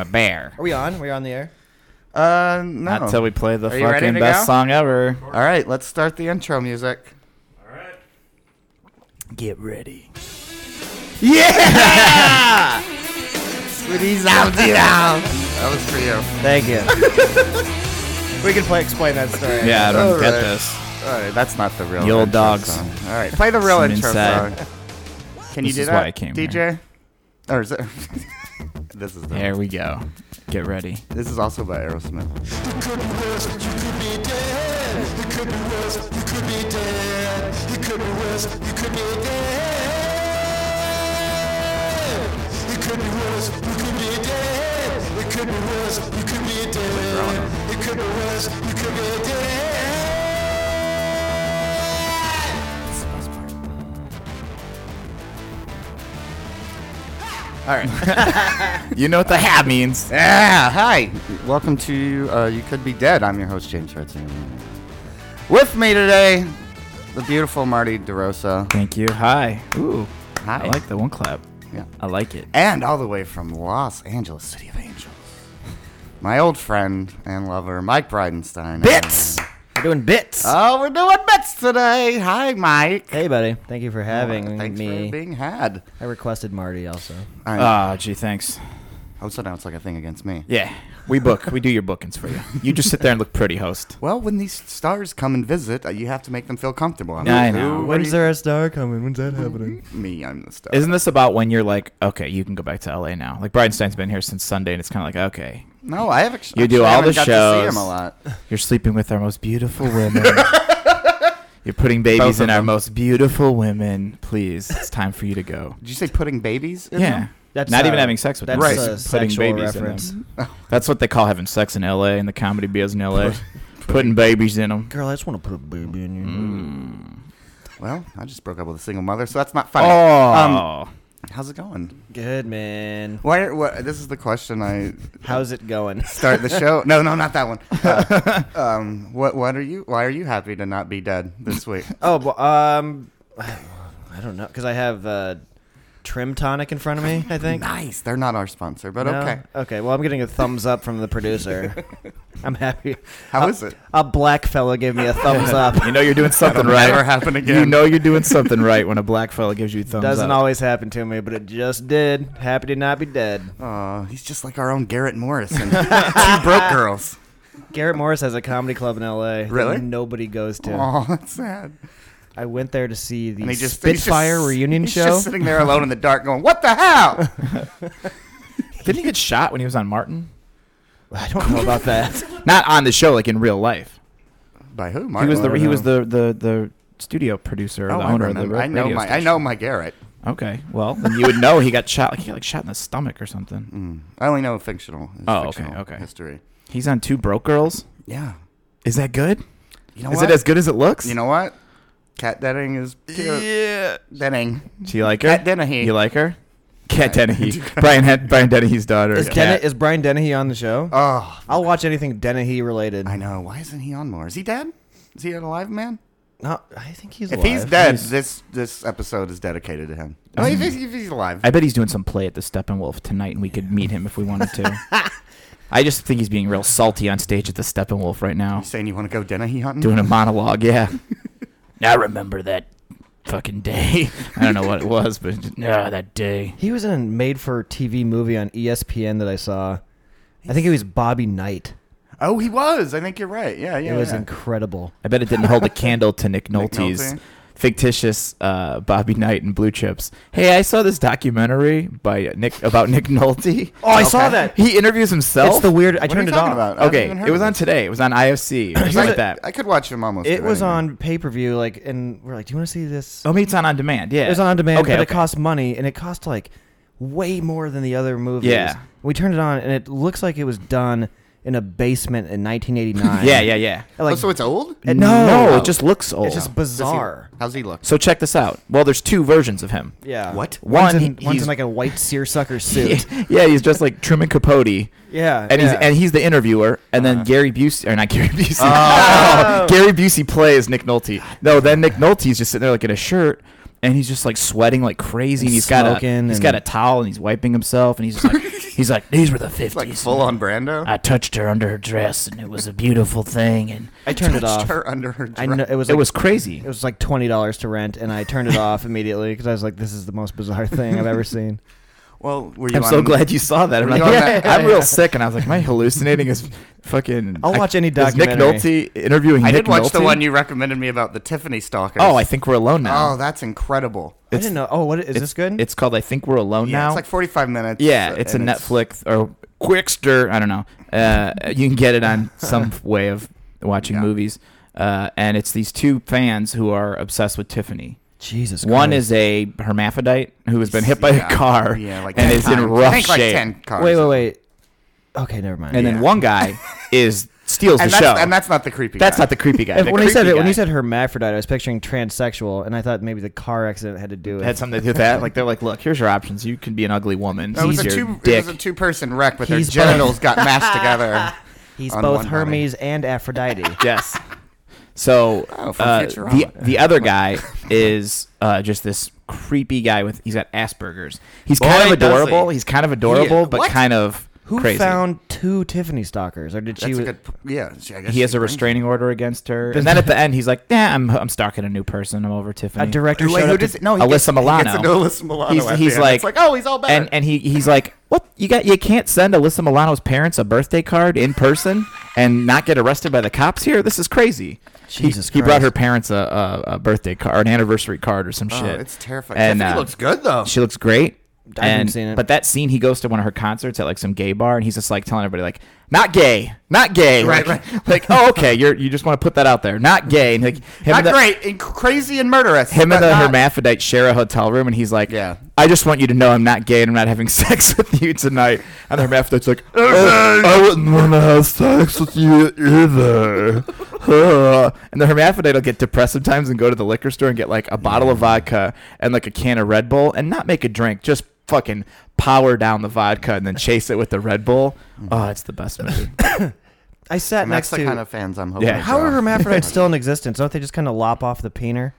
I'm a bear. Are we on? Are we on the air? Uh, no. Not until we play the Are you ready fucking to best go? song ever. All right, let's start the intro music. All right. Get ready. Yeah! Sweeties out That was for you. Thank you. we can play explain that story. Yeah, I don't All get right. this. All right, that's not the real. The old intro dogs. song. All right, play the real Some intro inside. song. Can you This do is that, why I came DJ? here. Or is it? this is the, Here we go. Get ready. This is also by Aerosmith. All right. You know what the hat means. Yeah, hi. Welcome to uh, You Could Be Dead. I'm your host, James Hudson. With me today, the beautiful Marty DeRosa. Thank you. Hi. Ooh. Hi. I like the one clap. Yeah. I like it. And all the way from Los Angeles, City of Angels, my old friend and lover, Mike Bridenstine. Bits. We're doing bits. Oh, we're doing bits today. Hi, Mike. hey, buddy. Thank you for having Oh, Thanks me. for being had. I requested Marty also. I, Ah, gee, thanks. oh, so now it's like a thing against me. Yeah, we book. we do your bookings for you. You just sit there and look pretty, host. Well, when these stars come and visit, uh, you have to make them feel comfortable. I'm I like, know. "Who are When's you?" there a star coming? When's that happening? Me, I'm the star. Isn't this about when you're like, okay, you can go back to LA now? Like Bridenstine's been here since Sunday, and it's kind of like, okay, no, I have. Ex- You do all the haven't got To see shows. him a lot. you're sleeping with our most beautiful women. you're putting babies Both of in our them. most beautiful women. Please, it's time for you to go. Did you say putting babies? In Yeah. them? That's Not even uh, having sex with them, Right. a just putting sexual babies in reference. them. That's what they call having sex in LA in the comedy biz in LA. putting babies in them. Girl, I just want to put a baby in you. Mm. Well, I just broke up with a single mother, so that's not funny. Oh, How's it going? Good man. Why? What? This is the question I How's it going? start the show. No, no, not that one. Uh, um, what? What are you? Why are you happy to not be dead this week? Oh, well, um, I don't know, because I have uh, Trim Tonic in front of me. I think. nice. They're not our sponsor, but No? okay. Okay. Well, I'm getting a thumbs up from the producer. I'm happy. How a, is it? A black fella gave me a thumbs up. you know you're doing something That'll right. never happen again. You know you're doing something right when a black fella gives you a thumbs up. Doesn't up. always happen to me, but it just did. Happy to not be dead. Oh, he's just like our own Garrett Morris and two broke girls. Garrett Morris has a comedy club in L.A. that Really? nobody goes to. Oh, that's sad. I went there to see the And he just he's Spitfire just- reunion he's show. just sitting there alone in the dark, going, "What the hell?" Didn't he get shot when he was on Martin? I don't know about that. Not on the show, like in real life. By who? He Martin? was the I don't he was the, the the studio producer or Oh, the I owner of the remember. I know radio my. I know my Garrett. Okay, well then you would know he got shot. Like he got like shot in the stomach or something. Mm. I only know fictional. his Oh, okay, okay. History. He's on Two Broke Girls. Yeah. Is that good? You know is what? it as good as it looks? You know what? Kat Denning is cute. Yeah. Denning. Do you like her? Cat Dennehy. You like her? Cat Dennehy. Brian Hen- Brian Dennehy's daughter. Is, Kat. Den- is Brian Dennehy on the show? Oh, I'll watch anything Dennehy related. I know. Why isn't he on more? Is he dead? Is he an alive man? No, I think he's alive. If alive. he's dead, He's- this this episode is dedicated to him. No, if, he's, if he's alive. I bet he's doing some play at the Steppenwolf tonight, and we could meet him if we wanted to. I just think he's being real salty on stage at the Steppenwolf right now, You saying you want to go Dennehy hunting? doing a monologue. Yeah. I remember that fucking day. I don't know what it was, but just, ah, that day. He was in a made-for-TV movie on E ESPN that I saw. I think it was Bobby Knight. Oh, he was. I think you're right. Yeah, yeah. it was yeah. incredible. I bet it didn't hold a candle to Nick Nick Nolte's Nolte. Fictitious uh, Bobby Knight and Blue Chips. Hey, I saw this documentary by Nick about Nick Nolte. Oh, I saw that. He interviews himself. It's the weird. I What are turned you it talking off. about? I haven't Okay, even heard it was of on today. It was on IFC. Or Here's like that. I could watch him almost. It do was anything. on pay-per-view, like, and we're like, "Do you want to see this?" Oh, it's on on demand. Yeah, It was on on demand, Okay, but it okay. cost money, and it cost like way more than the other movies. Yeah. we turned it on, and it looks like it was done in a basement in 1989. Yeah, yeah, yeah. Like, oh, so it's old. it- no, no, it just looks old. it's just Does he- bizarre. how's he look? so check this out. Well, there's two versions of him. Yeah. What? One's, One, in, he- one's in like a white seersucker suit. yeah, he's just like Truman Capote, yeah. and he's and he's the interviewer, and then Uh-huh. Gary Busey or not Gary Busey. Oh. Gary Busey plays Nick Nolte. No, then Nick Nolte's just sitting there like in a shirt. And he's just like sweating like crazy, and And he's got a he's and- got a towel, and he's wiping himself, and he's just like He's like, these were the 50s. Like full on Brando. I touched her under her dress, and it was a beautiful thing. And I turned it Touched off. her under her dress. I dress. know, it was it was crazy. it was like twenty dollars to rent, and I turned it off immediately because I was like, "This is the most bizarre thing I've ever seen." Well, were you I'm so on- glad you saw that. I'm, like, you yeah, that- I'm real sick, and I was like, am I hallucinating? Is fucking? I'll I- watch any is Nick documentary. Nolte interviewing I Nick did watch the one you recommended me about the Tiffany stalkers. Oh, I think we're alone now. Oh, that's incredible. I didn't know. Oh, what is this good? It's called I think we're alone Yeah, now. it's like 45 minutes. yeah, uh, it's a and Netflix or Qwikster. I don't know. Uh, you can get it on some way of watching Yeah. movies. Uh, and it's these two fans who are obsessed with Tiffany. Jesus. One Christ. is a hermaphrodite who has been hit by Yeah. a car Yeah, like and 10 is in times. rough I think like shape. 10 cars. Wait, wait, wait. Okay, never mind. And then Yeah. one guy is steals And the that's, show. and that's not the creepy That's guy. not the creepy guy. If- The when he said creepy when guy he said hermaphrodite, I was picturing transsexual, and I thought maybe the car accident had to do with. It. Had something to do with that. Like they're like, look, here's your options. You can be an ugly woman. It was, a He's your two, it dick. was a two-person wreck, but their He's both- genitals got mashed together. He's on both one body. Hermes and Aphrodite. yes. So Oh, uh, the the other guy is uh, just this creepy guy with he's got Asperger's. He's kind of adorable. he. He's kind of adorable, but what? kind of Who crazy. found two Tiffany stalkers, or did she? That's a good. Yeah, she- I guess he has a restraining order against her, and then at the end he's like, "Yeah, I'm I'm stalking a new person. I'm over Tiffany." a director Wait, showed who up. does to- No, he Alyssa gets, He Milano. gets to know Alyssa Milano. He's- at he's the end. like- it's like, oh, he's all better. and and he he's like, "What you got? You can't send Alyssa Milano's parents a birthday card in person and not get arrested by the cops here. This is crazy." He- Jesus he, brought her parents a, a, a birthday card, an anniversary card, or some oh, shit. it's terrifying. And, Tiffany uh, looks good though. She looks great. I haven't and, seen it. But that scene, he goes to one of her concerts at like some gay bar, and he's just like telling everybody like, "Not gay, not gay." Right, like, like, oh, okay, you're you just want to put that out there. Not gay. And like Not the, great, and crazy and murderous. him and the not- hermaphrodite share a hotel room, and he's like, Yeah. I just want you to know I'm not gay and I'm not having sex with you tonight." And the hermaphrodite's like, "Oh, I wouldn't want to have sex with you either." and the hermaphrodite will get depressed sometimes and go to the liquor store and get like a bottle of vodka and like a can of Red Bull and not make a drink, just fucking power down the vodka and then chase it with the Red Bull. Oh, it's the best movie. I sat And next that's the to. kind of fans I'm hoping. Yeah. to how are draw. hermaphrodites still in existence? Don't they just kind of lop off the peener?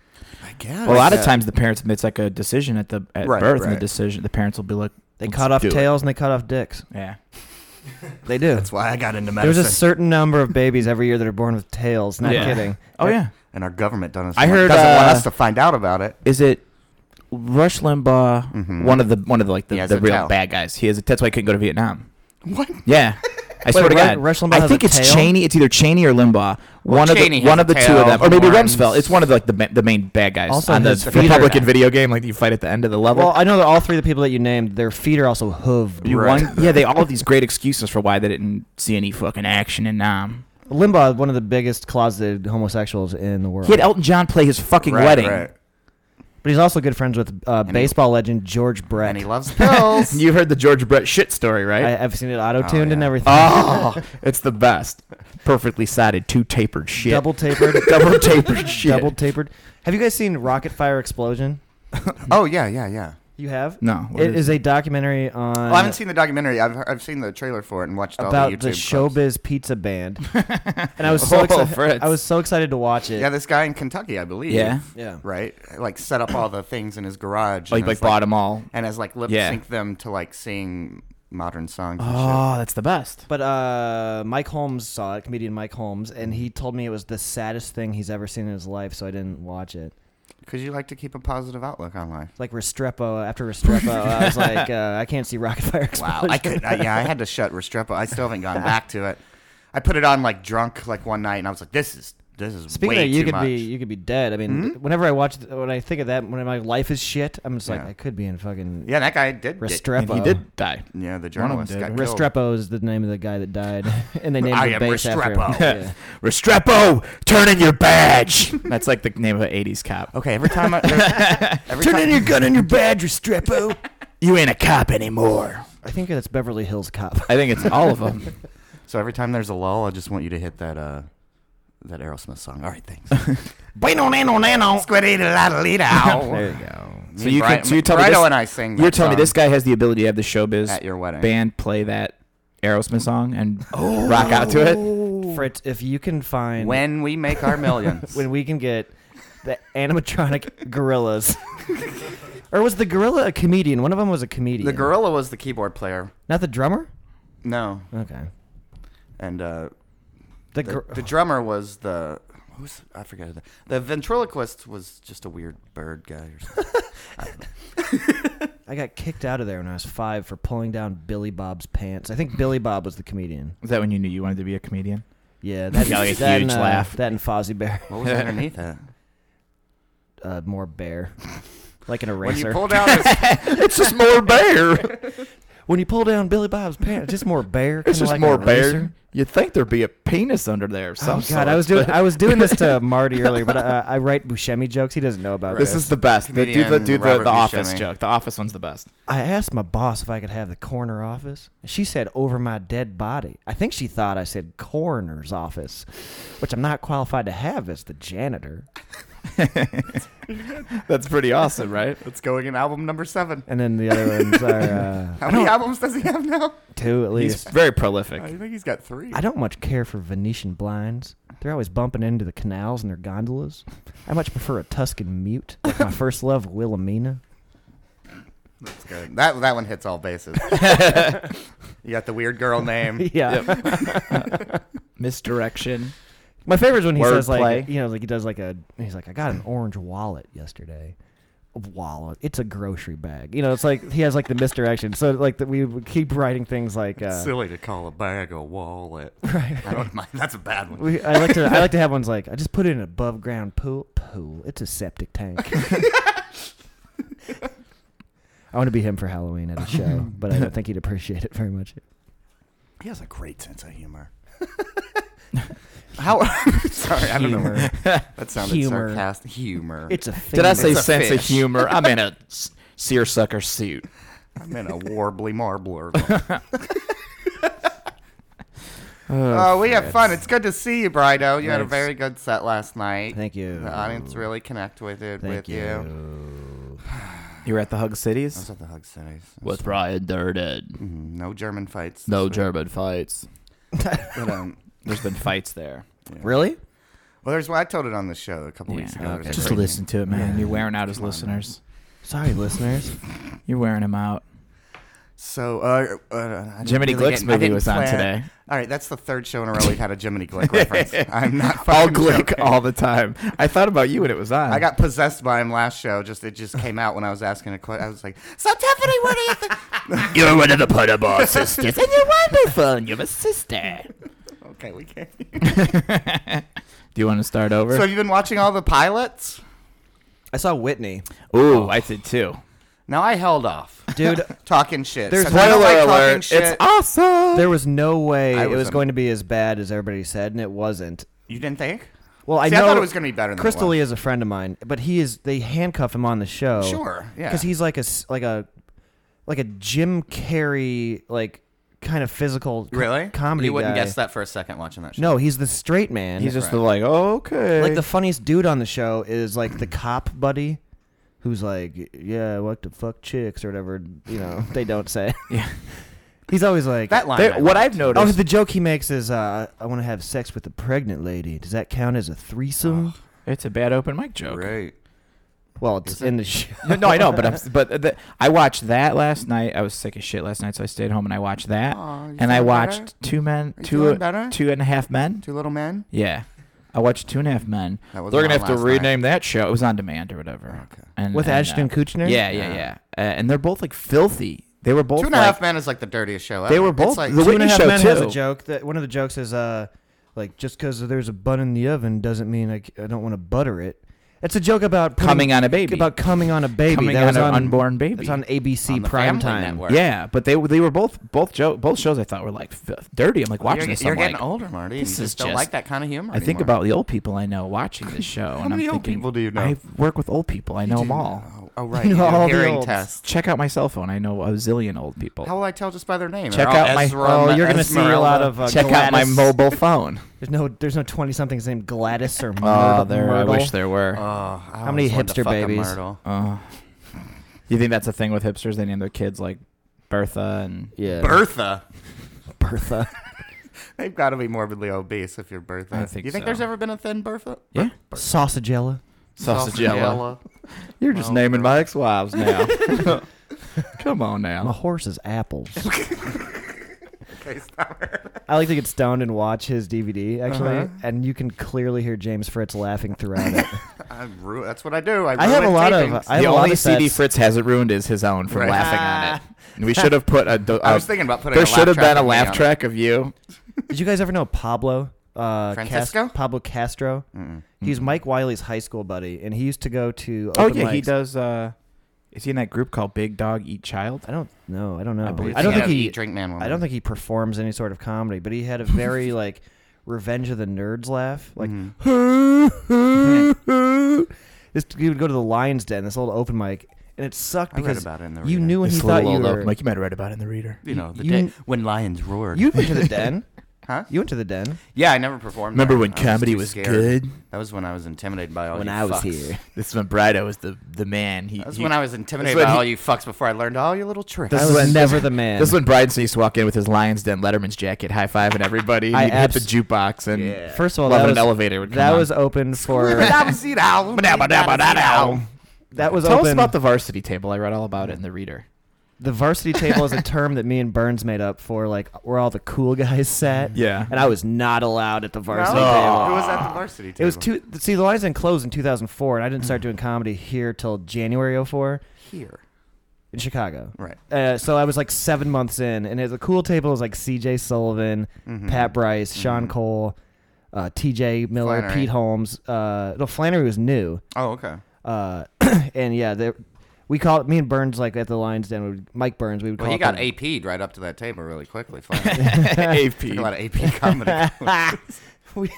I guess. Well, a lot of times the parents it's like a decision at the at Right, birth, and the right. decision the parents will be like, They "Let's cut off do it." tails and they cut off dicks. Yeah. They do. That's why I got into There's a certain number of babies every year that are born with tails. Not Yeah. kidding. Oh yeah. and our government doesn't. I heard, doesn't want uh, us to find out about it. Is it Rush Limbaugh? Mhm. One of the one of the like the, the real tail. bad guys. He has. A, that's why he couldn't go to Vietnam. What? Yeah. I swear to Ru- God. Rush Limbaugh I think it's tail? Cheney. It's either Cheney or Limbaugh. one Cheney of the one of the two of them, or maybe horns. Rumsfeld. It's one of the, like the ma- the main bad guys Also on the Republican are- video game, like you fight at the end of the level. Well, I know that all three of the people that you named, their feet are also hooved. You Right. won- yeah, they all have these great excuses for why they didn't see any fucking action in Nam. Limbaugh, one of the biggest closeted homosexuals in the world. He had Elton John play his fucking Right, wedding. right. But he's also good friends with uh, he- baseball legend George Brett. And he loves pills. You heard the George Brett shit story, right? I, I've seen it auto tuned Oh, and yeah. everything. Oh, it's the best. Perfectly sided, two tapered shit. Double tapered. double tapered shit. Double tapered. Have you guys seen Rock-afire Explosion? oh yeah, yeah, yeah. You have? No, It is is a documentary on Well, I haven't seen the documentary. I've I've seen the trailer for it and watched all about the the, YouTube clips. Showbiz Pizza Band, and I was so Oh, excited. Fritz. I was so excited to watch it. Yeah, this guy in Kentucky, I believe. Yeah. yeah. Right. Like set up all the things in his garage. Like, and like has, bought them all. and has like lip Yeah. sync them to like sing modern songs. And Oh, that's the best. But uh, Mike Holmes saw it, comedian Mike Holmes, and he told me it was the saddest thing he's ever seen in his life, so I didn't watch it. Because you like to keep a positive outlook on life. Like Restrepo. After Restrepo, I was like, uh, I can't see Rock-afire Explosion. Wow. I could. I, yeah, I had to shut Restrepo. I still haven't gone back to it. I put it on like drunk like one night, and I was like, this is this is Speaking way of, you too could much. be you could be dead. I mean, Mhm. whenever I watch, when I think of that, when my life is shit, I'm just like, Yeah. I could be in fucking yeah, that guy did. Get, Restrepo. And he did die. yeah, the One of journalist them got did. killed. Restrepo is the name of the guy that died, and they named I the am base after him. Restrepo. Yeah. Restrepo, turn in your badge. That's like the name of an 80s cop. Okay, every time I there- every time, in your gun and your badge, Restrepo. you ain't a cop anymore. I think that's Beverly Hills Cop. I think it's all of them. so every time there's a lull, I just want you to hit that uh that Aerosmith song. All right, thanks. Bueno, nano, nano. Squiddy la There you go. So you can- so you tell me Brido this- and I sing. You're that telling me song this guy has the ability to have the showbiz at your wedding. band play that Aerosmith song and rock out to it? Fritz, if you can find when we make our millions. when we can get the animatronic gorillas Or was the gorilla a comedian? One of them was a comedian. The gorilla was the keyboard player. not the drummer. No, Okay. and uh, The, the, gr- the drummer was the who's I forget the the ventriloquist was just a weird bird guy or something. I got kicked out of there when I was five for pulling down Billy Bob's pants. I think Billy Bob was the comedian. Was that when you knew you wanted to be a comedian? Yeah, that, Got, like, a that huge and, uh, laugh. That and Fozzie Bear, What was underneath that? uh, more bear, like an eraser. When eraser. you pull down his, it's just more bear. When you pull down Billy Bob's pants, just more bear. It's just like more an eraser. bear. You'd think there'd be a penis under there. Of some Oh God, I was doing I was doing this to Marty earlier, but uh, I write Buscemi jokes. He doesn't know about This this. is the best. The, do the do the, the office Buscemi. joke. The office one's the best. I asked my boss if I could have the coroner office. She said over my dead body. I think she thought I said coroner's office, which I'm not qualified to have as the janitor. That's pretty awesome, right? it's going in album number seven. And then the other ones are uh, How many albums does he have now? two at He's least. very prolific. I think he's got three. I don't much care for Venetian blinds. They're always bumping into the canals and their gondolas. I much prefer a Tuscan mute, like my first love, Wilhelmina. That's good. That that one hits all bases. you got the weird girl name. Yeah. Misdirection. My favorite is when he says like Wordplay. you know like he does like a he's like I got an orange wallet yesterday. A wallet. It's a grocery bag. You know, it's like he has like the misdirection. So like that we would keep writing things like uh, Silly to call a bag a wallet. right. I don't mind. That's a bad one. We, I like to I like to have ones like I just put it in an above ground pool pool. It's a septic tank. I want to be him for Halloween at a show, but I don't think he'd appreciate it very much. He has a great sense of humor. How? Sorry, I don't know. That sounded Humor. sarcastic. Humor. It's a thing. Did I say It's a sense of humor? I'm in a seersucker suit. I'm in a warbly marbler. Oh, Oh, we have fun. It's good to see you, Brido. You had a very good set last night. Thank you. The audience really connect with it Thank with you. you. You were at the Hug I was Cities at the Hug Cities. with Brian Durden. Mhm, no German fights. No week. German fights. But, um, There's been fights there. Really? well, there's I told it on the show a couple weeks ago. okay. There's a Just great- listen to it, man. You're wearing out his Come on, listeners. Sorry, listeners. You're wearing him out. So, uh, uh, I didn't Jiminy really Glick's get- I movie didn't was on plan- today. All right, that's the third show in a row we've had a Jiminy Glick reference. I'm not All fucking Glick joking. all the time. I thought about you when it was on. I got possessed by him last show. Just it just came out when I was asking a question. I was like, "So Tiffany, what do you think?" You're one of the Pottermore sisters, and you're wonderful, and you're a sister. Okay, we can't. Do you want to start over? So have you been watching all the pilots? I saw Whitney. Ooh, I did too. Now I held off, Dude, talking shit. There's Since I Spoiler like alert! shit- It's awesome. there was no way I it was was a- going to be as bad as everybody said, and it wasn't. You didn't think? Well, I See, know I thought it was going to be better than Crystal it Lee is a friend of mine, but he is they handcuff him on the show. Sure, yeah. Because he's like a s- like a like a Jim Carrey like kind of physical co- really comedy You wouldn't guy. guess that for a second watching that show. No, he's the straight man. He's just Right. the like, okay. like the funniest dude on the show is like the cop buddy who's like, yeah, I like to fuck chicks or whatever. You know, they don't say. Yeah. He's always like that line. There- I what liked. I've noticed. Oh, the joke he makes is, uh, "I want to have sex with a pregnant lady. Does that count as a threesome?" it's a bad open mic joke. Great. Well, it's in the show. No, no, I know, but I'm, but the, I watched that last night. I was sick as shit last night, so I stayed home and I watched that. Aw, you and I feeling watched better? Two Men, you Two feeling better? Two and a Half Men. Two little men. Yeah, I watched Two and a Half Men. That was They're gonna on have to last night. rename that show. It was on demand or whatever. Okay. And with and, Ashton uh, Kutcher. Yeah, yeah, Yeah. yeah. Uh, and they're both like filthy. They were both Two and a like, Half Men is like the dirtiest show. Ever. They were It's both- like the Two and a Whitney Half Show, Men has a too. joke that one of the jokes is, uh, like just because there's a bun in the oven doesn't mean I, c- I don't want to butter it. It's a joke about putting- coming on a baby. about coming on a baby. coming that on was an on unborn baby. It's on ABC on the prime Family time. Network. Yeah, but they they were both both jo- both shows I thought were like f- dirty. I'm like watching you're, this. You're I'm getting like, older, Marty. this you is just don't just- like that kind of humor. I think anymore. about the old people I know watching this show. How and many I'm old thinking, people do you know? I work with old people. I know them all. know. Oh, right. You You know do all the hearing olds. tests. Check out my cell phone. I know a zillion old people. How will I tell just by their name? Check They're all out my- Ezra, Oh, you're gonna see a lot of uh, Check out my Gladys- mobile phone. There's no there's no twenty somethings named Gladys or Myrtle. Oh, Myrtle. there. I wish there were. Oh, How many always wanted to hipster babies? Myrtle. Uh, you think that's a thing with hipsters? They name their kids like Bertha and Yeah, Bertha. Bertha. They've got to be morbidly obese if you're Bertha. I think you think so. there's ever been a thin Bertha? yeah, Sausagella. Sausagella. You're just Oh, naming bro. my ex-wives now. Come on now. My horse is apples. Okay, stop. I like to get stoned and watch his DVD actually, Uh-huh. and you can clearly hear James Fritz laughing throughout it. I ru- that's what I do. I, I have a ruin lot of- I have the a lot only of CD sets. Fritz hasn't ruined is his own from Right. laughing on it. And we should have put a. do- I a- was thinking about putting. there should have been a track of me laugh track of you. Did you guys ever know Pablo? Uh, Cas- Francisco? Pablo Castro. Mm-mm. He's Mike Wiley's high school buddy, and he used to go to. Oh open yeah, he does. uh Is he in that group called Big Dog Eat Child? I don't know. I don't know. I believe I don't so. think he. Eat, drink man. Woman. I don't think he performs any sort of comedy, but he had a very like Revenge of the Nerds laugh. Like Mhm. this, he would go to the Lions Den, this old open mic, and it sucked I read because about it in the you Reader. knew when he This thought little you old were. open mic. You might have read about it in the Reader. You know the you- day when lions roared. You went to the den. Huh? You went to the den Yeah, I never performed. Remember there. when I comedy too was scared. good? That was when I was intimidated by all when you I was fucks. here. This is when Brido was the the man. He, That was he- when I was intimidated by he- all you fucks before I learned all your little tricks. I This was is when- never the man. This is when Bryson used to walk in with his Lions Den Letterman's jacket, high fiving everybody. And I he'd hit the abs- jukebox and Yeah. First of all, love that an was, elevator would come that on. was open for. that was open. Tell open. us about the varsity table. I read all about it in the Reader. The varsity table is a term that me and Burns made up for like where all the cool guys sat. Yeah. And I was not allowed at the varsity No, table. It was at the varsity table. It was two. See, the Lions Den closed in 2004, and I didn't start doing comedy here till January 04 here. in Chicago. Right. Uh, so I was like seven months in, and the cool table was like C.J. Sullivan, Mhm. Pat Bryce, Sean Mhm. Cole, uh, T.J. Miller, Flannery. Pete Holmes. Uh, no, Flannery was new. Oh, okay. Uh, and yeah, they, we call it me and Burns like at the Lions Den. Would, Mike Burns, we would call Well, he got the- AP'd right up to that table really quickly. Fine. AP. a lot of AP comedy. we,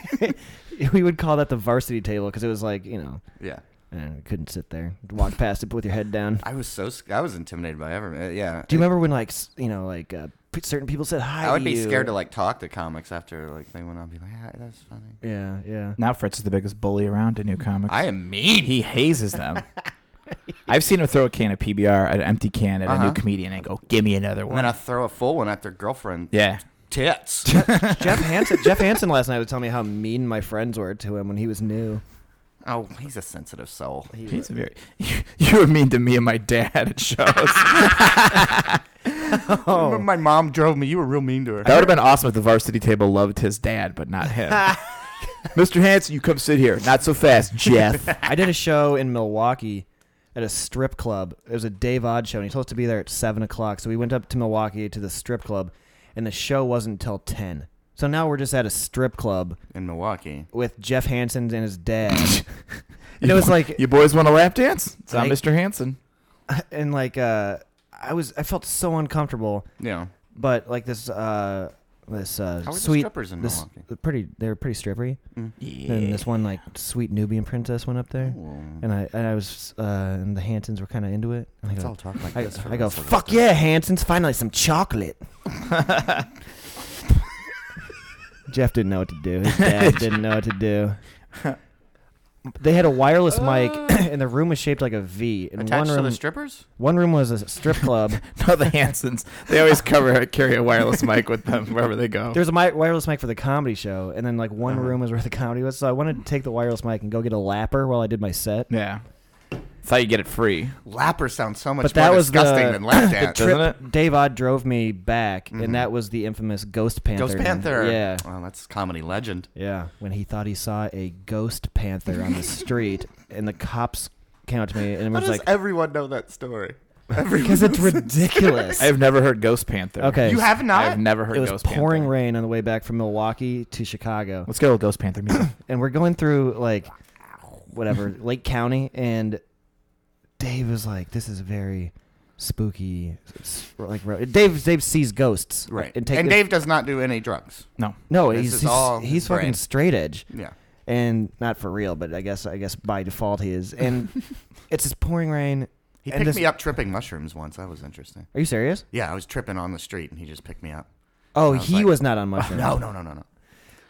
we would call that the varsity table because it was like you know yeah. and you couldn't sit there, walk past it with your head down. I was so sc- I was intimidated by everyone. Uh, yeah. Do you remember when like you know like uh, certain people said hi? I would to be you? scared to like talk to comics after like they went on. Be like, yeah, that's funny. Yeah, yeah. Now Fritz is the biggest bully around in new comics. I am mean. he hazes them. I've seen him throw a can of PBR, an empty can at a Uh-huh. new comedian, and go, "Give me another And one." then I throw a full one at their girlfriend. yeah. Tits. Jeff Hansen. Jeff Hansen last night was telling me how mean my friends were to him when he was new. oh, he's a sensitive soul. He's a very. You were mean to me and my dad at shows. Remember my mom drove me. You were real mean to her. That would have been awesome if the varsity table loved his dad, but not him. Mr. Hanson, you come sit here. Not so fast, Jeff. I did a show in Milwaukee at a strip club. It was a Dave Odd show, and he told us to be there at seven o'clock. So we went up to Milwaukee to the strip club, and the show wasn't until ten. So now we're just at a strip club in Milwaukee. with Jeff Hansen and his dad, and it was like, You boys want a lap dance? It's I- Mr. Hanson. and like, uh, I was, I felt so uncomfortable. Yeah. But like this, uh, this uh, How were the sweet, strippers in this Milwaukee? pretty, they were pretty strippery. Yeah. And this one like sweet Nubian princess went up there, Ooh. and I, and I was, uh, and the Hansons were kind of into it. And I Let's go, all talk like I, this. for I the go, rest of the fuck time." yeah, Hanson's finally some chocolate. Jeff didn't know what to do. His dad didn't know what to do. They had a wireless mic, and the room was shaped like a V. And Attached one to the strippers? one room was a strip club. no, the Hansons. They always cover carry a wireless mic with them wherever they go. There was a mi- wireless mic for the comedy show, and then like one Uh-huh. room was where the comedy was. So I wanted to take the wireless mic and go get a lapper while I did my set. yeah. Thought you get it free. Lapper sounds so much But that more was disgusting the, than lap the dance. trip. Doesn't Dave Odd drove me back, and mm-hmm. that was the infamous Ghost Panther. Ghost Panther. Yeah. Well, that's comedy legend. Yeah, when he thought he saw a ghost panther on the street, and the cops came up to me and it was like, everyone know that story? because it's ridiculous. I have never heard Ghost Panther. Okay, You have not? I've never heard it was Ghost pouring Panther. rain on the way back from Milwaukee to Chicago, Let's go with Ghost Panther music. and we're going through like whatever Lake County, and Dave was like, "This is very spooky." Like Dave, Dave sees ghosts, Right. And, take and Dave does not do any drugs. no. no, this he's he's, all he's fucking straight edge. Yeah. and not for real, but I guess I guess by default he is. And it's this pouring rain. He And picked this- me up tripping mushrooms once. That was interesting. Are you serious? Yeah, I was tripping on the street and he just picked me up. Oh, was he like- was not on mushrooms. No, no, no, no, no.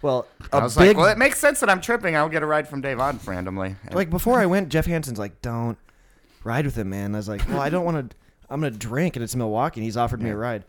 Well, I a was big like, well, it makes sense that I'm tripping. I'll get a ride from Dave Odd randomly. Like before I went, Jeff Hansen's like, "Don't ride with him, man." I was like, "Well, I don't want to. I'm gonna drink, and it's Milwaukee." And he's offered me a ride.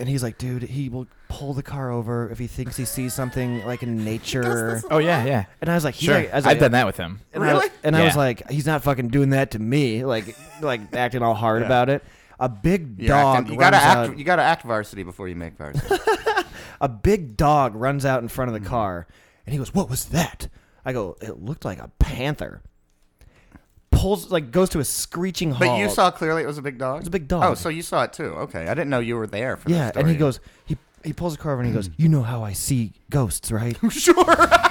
and he's like, dude, he will pull the car over if he thinks he sees something like in nature. Oh yeah, yeah. And I was like, he's Sure. like- I was I've like- done that with him. And I, Really? and I was Yeah. like, he's not fucking doing that to me, like like acting all hard Yeah. about it. A big You're dog acting- you gotta runs act. out. You gotta act varsity before you make varsity. a big dog runs out in front of Mm-hmm. the car, and he goes, "What was that?" I go, "It looked like a panther." Pulls like goes to a screeching halt. but you saw clearly it was a big dog. It was a big dog. Oh, so you saw it too? Okay, I didn't know you were there for. yeah, and he goes, he he pulls the car over and he goes, "You know how I see ghosts, right?" sure.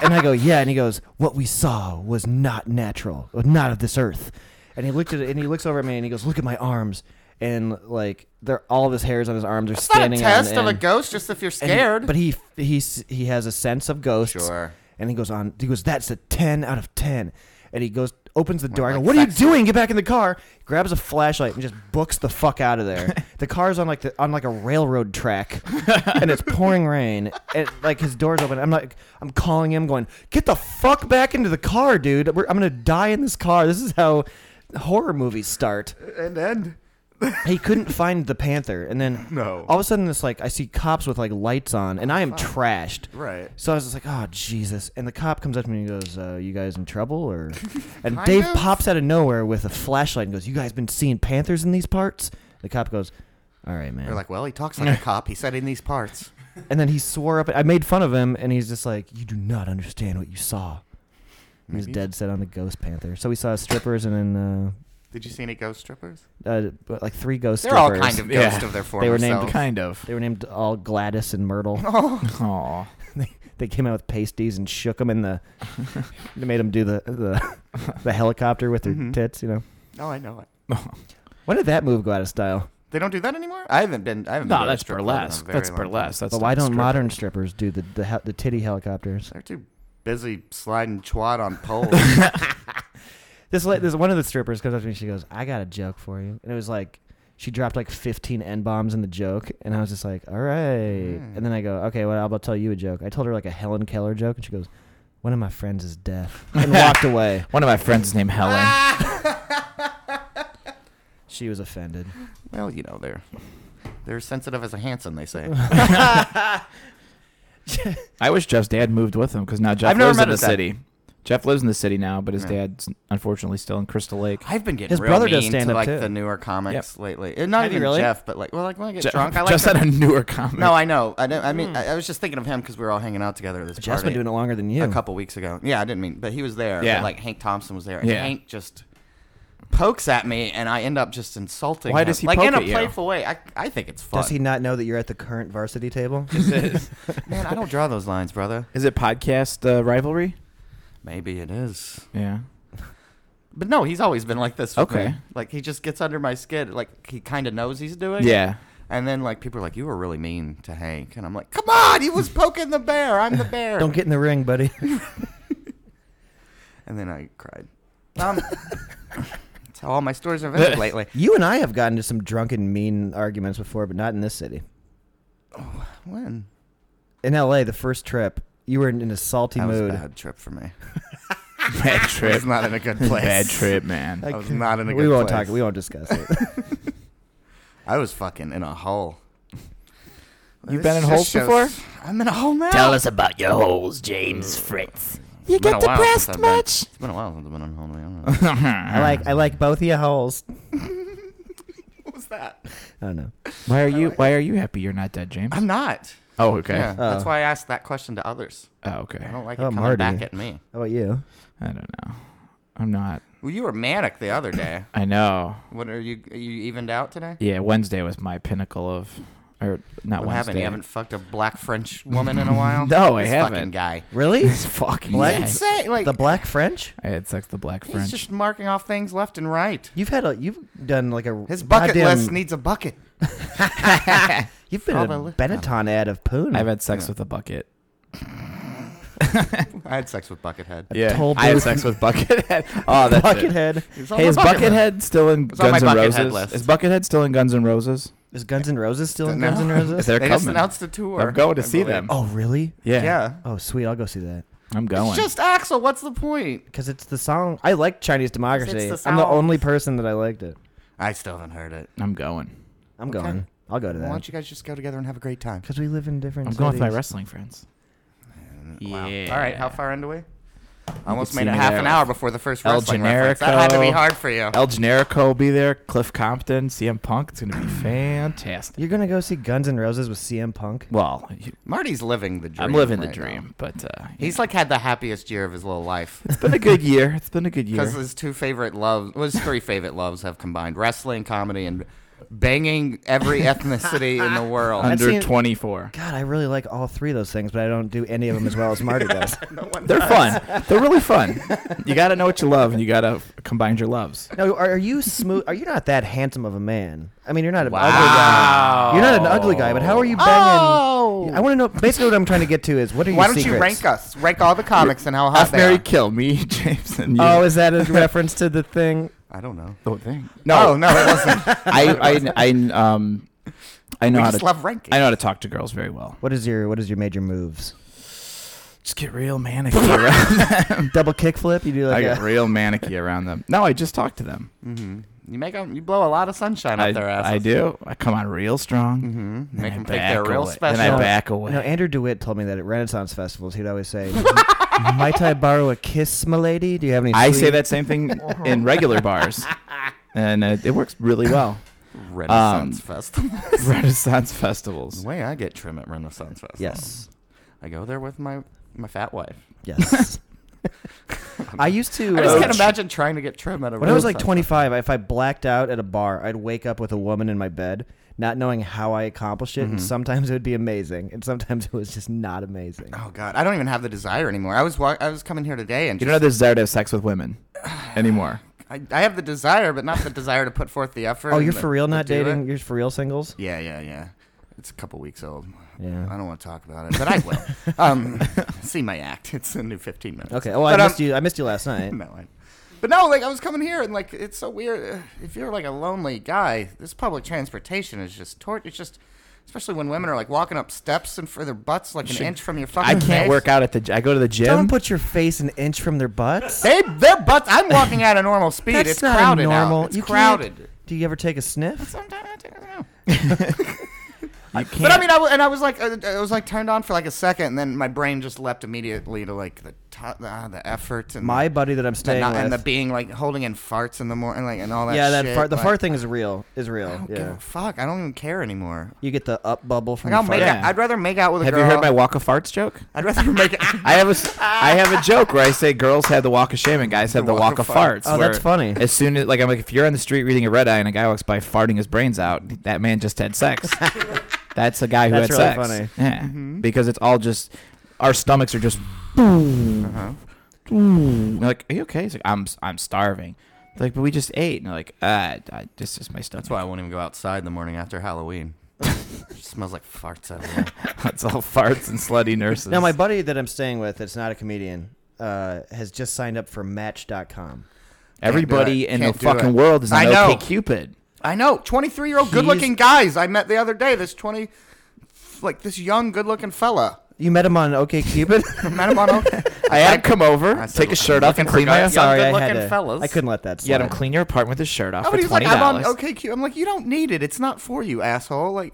and I go, "Yeah," and he goes, "What we saw was not natural, not of this earth." And he looked at it, and he looks over at me, and he goes, "Look at my arms." And like, they're all of his hairs on his arms are It's not a standing test on of a end. ghost, just if you're scared. but he he he has a sense of ghosts. Sure. And he goes on. He goes, "That's a ten out of 10. And he goes, opens the door. I go, "What are you doing? Get back in the car!" Grabs a flashlight and just books the fuck out of there. the car's on like the on like a railroad track, and it's pouring rain. And like his door's open. I'm like, I'm calling him, going, "Get the fuck back into the car, dude! We're, I'm gonna die in this car. This is how." Horror movies start. and then He couldn't find the panther, and then No. all of a sudden, it's like I see cops with like lights on, and I am trashed. right. So I was just like, oh Jesus! And the cop comes up to me and goes, uh, "You guys in trouble?" Or, and Kind Dave of. pops out of nowhere with a flashlight and goes, "You guys been seeing panthers in these parts?" The cop goes, "All right, man." They're like, well, he talks like a cop. He said in these parts. and then he swore up. I made fun of him, and he's just like, "You do not understand what you saw." He was dead set on the ghost panther. So we saw strippers and then Did you see any ghost strippers? uh, uh, like three ghost They're all strippers. kind of Yeah. of their former They were named selves. Kind of. They were named all Gladys and Myrtle. Aw. they they came out with pasties and shook them in the. they made them do the the, the helicopter with their Mhm. tits. You know. Oh, I know it. When did that move go out of style? They don't do that anymore. I haven't been. I haven't been No, to a that's strip club in a burlesque. very That's long time. burlesque. That's But why not don't stripper. modern strippers do the the, hel- the titty helicopters? They're too busy sliding twat on poles. This la- this one of the strippers comes up to me. She goes, "I got a joke for you," and it was like she dropped like 15 n bombs in the joke, and I was just like, "All right." Mm. And then I go, "Okay, well, I'll tell you a joke." I told her like a Helen Keller joke, and she goes, "One of my friends is deaf," and walked away. One of my friends is named Helen. She was offended. well, you know they're they're sensitive as a Hanson. They say. I wish Jeff's dad moved with him because now Jeff I've never lives met in the his dad. city. Jeff lives in the city now, but his Yeah. dad's unfortunately still in Crystal Lake. I've been getting His real brother mean does to stand-up, like too. the newer comics lately. And not Have even really? Jeff, but like, well, like when I get Je- drunk, I like just to- at a newer comic. No, I know. I, I mean, I, I was just thinking of him because we were all hanging out together at this Jeff's party been doing it longer than you. a couple weeks ago. Yeah, I didn't mean, but he was there. Yeah. Like Hank Thompson was there, and Yeah. Hank just pokes at me, and I end up just insulting. Why him. does he like poke in a at you? playful way? I I think it's fun. Does he not know that you're at the current varsity table? Man, I don't draw those lines, brother. Is it podcast uh, rivalry? Maybe it is. Yeah. But no, he's always been like this. With Okay. me. Like he just gets under my skin. Like he kind of knows he's doing. it. Yeah. And then like people are like, "You were really mean to Hank," and I'm like, "Come on, he was poking the bear. I'm the bear." Don't get in the ring, buddy. And then I cried. Um, that's how all my stories have ended lately. you and I have gotten into some drunken, mean arguments before, but not in this city. When? In L.A., the first trip, you were in, in a salty That was a mood. bad trip for me. Bad I trip. was not in a good place. Bad trip, man. I was not in a good place. we won't place. talk. We won't discuss it. I was fucking in a hole. You've been in holes shows- before? I'm in a hole now. Tell us about your holes, James Fritz. You get a while since depressed I've been- much? It's been a while since I've been in a hole. I don't know. I like I like both of your holes. what was that? I don't know. Why are you Why are you happy you're not dead, James? I'm not. Oh, okay. Yeah, that's Oh. why I asked that question to others. Oh, okay. I don't like Oh, it coming Marty. back at me. How about you? I don't know. I'm not. Well, you were manic the other day. I know. what are you? Are you evened out today? Yeah, Wednesday was my pinnacle of, or not what Wednesday. happened? You haven't fucked a black French woman in a while? No, I This haven't. Guy. Really? It's fucking Black- yeah. Say like the black French? I had sex with the black French. he's French. just marking off things left and right. You've had a you've done like a His bucket goddamn- list needs a bucket. You've been all a Benetton ad of poon. I've had sex Yeah. with a bucket. I had sex with Buckethead. Yeah, toll I had booth. sex with Buckethead. Oh, that's it. Buckethead. It's on Hey, my is bucket Buckethead still in It's on my Guns N' Buckethead Roses? list. Is Buckethead still in Guns N' Roses? Is Guns N' Roses still in No. Guns N' Roses? They're They just coming. announced a tour. I'm going to I see believe. them. oh, really? Yeah, Yeah. Oh, sweet. I'll go see that. I'm going. It's just Axl. What's the point? Because it's the song. I like Chinese Democracy. It's the I'm the song. only person that I liked it. I still haven't heard it. I'm going. I'm Okay. going. I'll go to that. Why that. don't you guys just go together and have a great time? Because we live in different. I'm going with my wrestling friends. Wow. Yeah. All right, how far into we? I almost see made it me half there an with hour before the first El wrestling reference. That had to be Generico. hard for you. El Generico will be there. Cliff Compton, CM Punk. It's gonna be fantastic. You're gonna go see Guns N' Roses with CM Punk? Well, you- Marty's living the dream. I'm living the right now. dream, but uh, He's like had the happiest year of his little life. it's been a good year. It's been a good year. Because his two favorite loves, well, his three favorite loves have combined wrestling, comedy, and banging every ethnicity in the world. That Under seems- 24. God, I really like all three of those things, but I don't do any of them as well as Marty does. They're fun. They're really fun. You got to know what you love, and you got to combine your loves. No, are, are you smooth? Are you not that handsome of a man? I mean, you're not an Wow. ugly guy. You're not an ugly guy, but how are you oh. banging? Oh! I want to know. Basically, what I'm trying to get to is what are your Why don't secrets? you rank us? Rank all the comics and how hot Half they Mary are. Kill me, James, and you. Oh, is that a reference to the thing? I don't know. the thing. No, No, no, it wasn't. I, I, I, um, I know we how just to. love ranking. I know how to talk to girls very well. What is your What is your major moves? Just get real manicky around them. Double kickflip? You do I like get real manicky around them. No, I just talk to them. hmm You make 'em- you blow a lot of sunshine I, up their asses. I do. I come on real strong. Mm-hmm. Make I them think back they're real away. special. Then I back away. No, Andrew DeWitt told me that at Renaissance festivals, he'd always say, "Might I borrow a kiss, milady? Do you have any?" I say that same thing in regular bars, and uh, it works really well. Renaissance Um, Festival. Renaissance festivals. the way I get trim at Renaissance Festival. Yes, I go there with my my fat wife. yes. I used to. I just uh, can't imagine trying to get trim at a When I was like 25, if I blacked out at a bar, I'd wake up with a woman in my bed, not knowing how I accomplished it. And Mhm. sometimes it would be amazing, and sometimes it was just not amazing. Oh God, I don't even have the desire anymore. I was wa- I was coming here today and You don't have the desire to have sex with women anymore. I, I have the desire, but not the desire to put forth the effort. Oh, and you're the- for real to not do it. dating? You're for real singles? Yeah, yeah, yeah. It's a couple weeks old. Yeah. I don't want to talk about it, but I will. um, see my act. It's a new 15 minutes. Okay. Oh, I But, um, missed you. I missed you last night. No, I, but no, like I was coming here and like it's so weird. Uh, If you're like a lonely guy, this public transportation is just tort. It's just, especially when women are like walking up steps and for their butts like an Should- inch from your fucking I can't face. work out at the. gy- I go to the gym. Don't put your face an inch from their butts. They, their butts. I'm walking at a normal speed. That's it's not a crowded normal. out. It's you can't- crowded. Do you ever take a sniff? Sometimes I take it out. You But can't- I mean, I, w- and I was like, uh, I was like turned on for like a second, and then my brain just leapt immediately to like the t- uh, the effort and My buddy that I'm the, staying not- with. and the being like holding in farts in the morning, like and all that. yeah, that shit, fart, the like, fart thing is real. Is I real. don't give Yeah. a fuck. I don't even care anymore. You get the up bubble from Like, I'll the make fart. Yeah. out, I'd rather make out with a have girl. you heard my walk of farts joke? I'd rather make it. I have a, s- I have a joke where I say girls have the walk of shame and guys have the, walk, of farts. Oh, that's funny. As soon as like I'm like if you're on the street reading a red eye and a guy walks by farting his brains out, that man just had sex. that's a guy who That's had really sex. funny. Yeah, Mhm. because it's all just our stomachs are just. Uh-huh. You're like, are you okay? He's like, I'm I'm starving. They're like, but we just ate. And they're like, ah, I, this is my stomach. That's why I won't even go outside the morning after Halloween. it smells like farts everywhere. it's all farts and slutty nurses. Now, my buddy that I'm staying with, that's not a comedian, uh, has just signed up for Match.com. everybody Can't do it. in Can't the do fucking it. world is I an know. OK Cupid. I know, 23 year old good looking guys I met the other day. This 20, like this young good looking fella. You met him on OK Cupid? met him on. Okay. I had him come over, I said, take his shirt off, and clean my ass. Young, Sorry, I good-looking had to. fellas. I couldn't let that. You had him clean your apartment with his shirt off Oh, for but he's like, I'm on dollars. okay, cute. I'm like, you don't need it. It's not for you, asshole. Like,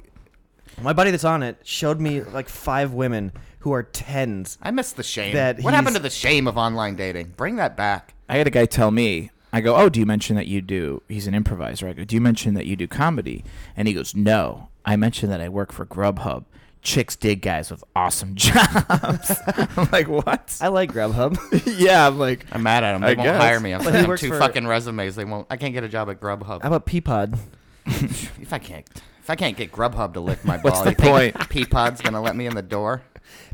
My buddy that's on it showed me like five women who are tens. I miss the shame. That what happened to the shame of online dating? Bring that back. I had a guy tell me, I go, oh, do you mention that you do? He's an improviser. I go, do you mention that you do comedy? And he goes, no. I mentioned that I work for Grubhub. Chicks dig guys with awesome jobs. I'm like, what? I like Grubhub. yeah, I'm like, I'm mad at him. They I won't guess. hire me. I'm But he sending works two for- fucking resumes. They won't. I can't get a job at Grubhub. How about Peapod? if I can't, if I can't get Grubhub to lick my What's ball, the you think point? Peapod's gonna let me in the door.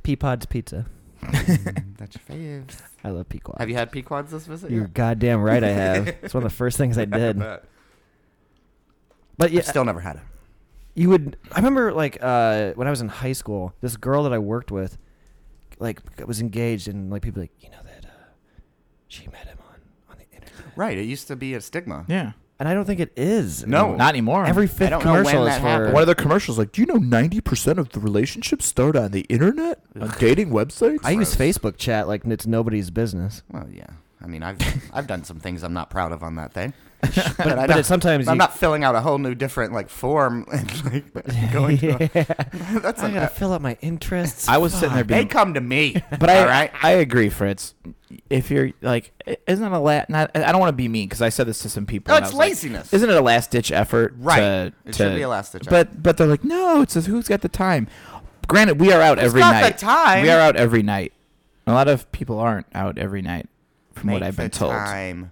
Peapod's Pizza. That's your fave. I love Pequod. Have you had Pequods this visit? You're yet? goddamn right. I have. It's one of the first things I did. bet. But yeah, Still never had it. you would. I remember like uh, when I was in high school, this girl that I worked with, like was engaged, and like people like you know that uh, she met him on on the internet, Right. It used to be a stigma. yeah. And I don't think it is. No. Not anymore. Every fifth don't know when commercial is that for. happened. one of the commercials like, do you know 90% of the relationships start on the internet? On dating websites? I use Facebook chat like it's nobody's business. Well, yeah. I mean, I've I've done some things I'm not proud of on that thing. but, I but don't- it, sometimes I'm you, not filling out a whole new different like form and like going to. yeah. That's I a, gotta fill out my interests. I was sitting there Fuck. they come to me. but I all right. I agree, Fritz. If you're like, i- isn't it a la- not? I don't want to be mean because I said this to some people. No, it's was like, laziness. isn't it a last ditch effort? Right. To, It to- should be a last-ditch But but they're like, no. It's just, who's got the time? Granted, we are out Who's every got the night. time? We are out every night. A lot of people aren't out every night, from Make what I've been told. Time.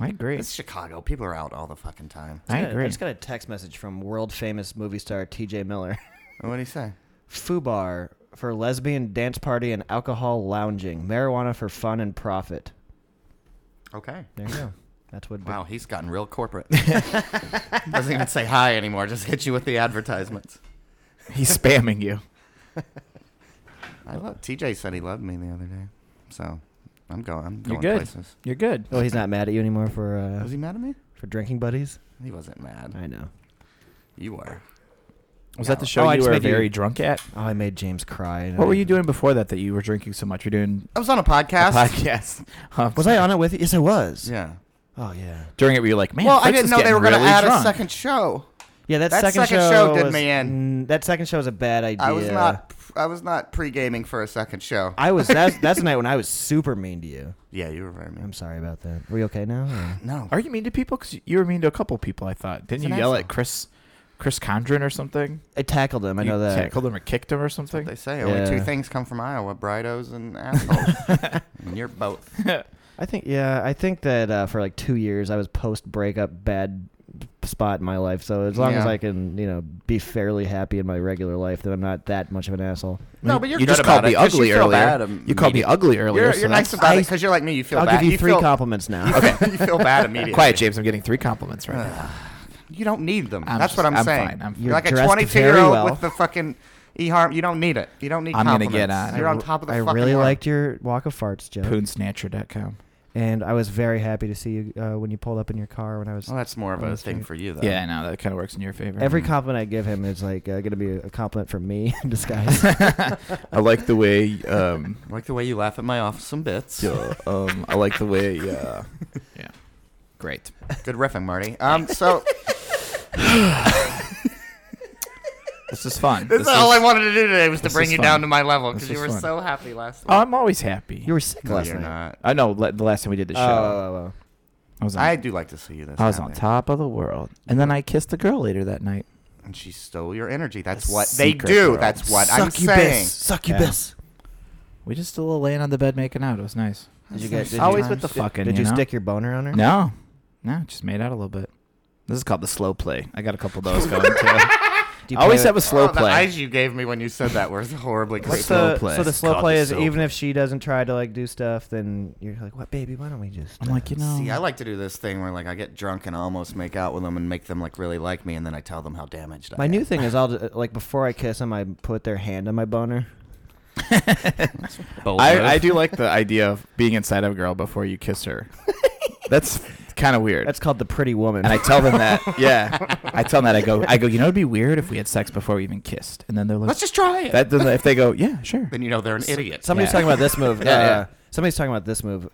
I agree. It's Chicago. People are out all the fucking time. I I agree. just got a text message from world famous movie star T.J. Miller. What do you say? Fubar for lesbian dance party and alcohol lounging. Marijuana for fun and profit. Okay. There you go. That's what. Wow, he's gotten real corporate. Doesn't even say hi anymore. Just hits you with the advertisements. He's spamming you. I love. TJ said he loved me the other day, so I'm going. I'm You're going good. places. You're good. Oh, he's not mad at you anymore for uh, Was he mad at me? for drinking buddies. He wasn't mad. I know. You were. Was that the show Oh, I you just were made you- very drunk at? Oh, I made James cry. What were you doing before that that you were drinking so much? You're doing I was on a a podcast. podcast. Was I on it with you? Yes, I was. Yeah. Oh yeah. During it, were you like, man? well, I Fritz didn't know they getting were going to really add drunk. a second show. Yeah, that, That second, second show, show did was, me in. That second show was a bad idea. I was not. I was not pre gaming for a second show. I was. That's that's the night when I was super mean to you. Yeah, you were very mean. I'm sorry about that. Are we okay now? or- No. Are you mean to people? Because you were mean to a couple people. I thought. Didn't It's you an yell asshole. at Chris, Chris Condren or something? I tackled him. I You know that. Tackled him or kicked him or What something. they say only two Yeah. things come from Iowa: bridos and assholes. and you're both. I think yeah, I think that uh, for like two years I was post breakup bad spot in my life. So as long as Yeah. I can, you know, be fairly happy in my regular life, then I'm not that much of an asshole. No, but you're you good just called about me it, 'cause ugly you feel earlier. bad you called me immediately. ugly earlier. You're, so you're nice that's- about it I- because you're like me. You feel I'll bad. give you, three feel, compliments now. Okay. you feel bad immediately. Quiet, James. I'm getting three compliments right now. You don't need them. I'm That's just- what I'm, I'm saying. fine, I'm You're fine. like a dressed 22 year very old well. with the fucking e harm. You don't need it. You don't need I'm gonna compliments. get on. You're on top of the I fucking really world. liked your walk of farts, Joe, Poonsnatcher.com. and I was very happy to see you uh, when you pulled up in your car when I was. Well, that's more of a thing street. for you, though. Yeah, I know that kind of works in your favor. Every compliment I give him is like uh, going to be a compliment for me in disguise. I like the way. Um, I like the way you laugh at my awesome bits. yeah, um, I like the way. Uh, yeah, great. Good riffing, Marty. Um, so This is fun. this is This all I wanted to do today was to bring you fun. down to my level because you were fun. so happy last Oh. I'm always happy. you were sick no, last you're night. not. I know. le- The last time we did the Oh, show, oh, oh, oh. I was on. I do like to see you this. I was on happy. top of the world, and then I kissed a girl later that night. and she stole your energy. That's A what they do. girl. That's what I'm saying. Suck saying. Succubus. We just still laying on the bed making out. It was nice. Did you get? Did Always you, with the fucking. Did you, you know? stick your boner on her? No, no, just made out a little bit. This is called the slow play. I got a couple of those going too. Do you I always play have a slow oh, The play. eyes you gave me when you said that were horribly What's creepy. slow the, play? So the It's slow called play the is slow even if she doesn't try to like do stuff, then you're like, "What, baby? Why don't we just?" I'm uh, like, you know, See, I like to do this thing where like I get drunk and almost make out with them and make them like really like me, and then I tell them how damaged I My am. new thing is I'll uh, like before I kiss them, I put their hand on my boner. Bold I, move. I do like the idea of being inside of a girl before you kiss her. That's kind of weird. That's called the pretty woman. and I tell them that. Yeah, I tell them that. I go. I go. You know, it'd be weird if we had sex before we even kissed. And then they're like, Let's just try it. that. Then if they go, yeah, sure. then you know they're an idiot. Somebody's Yeah. talking about this move. Yeah, uh, yeah. Somebody's talking about this move,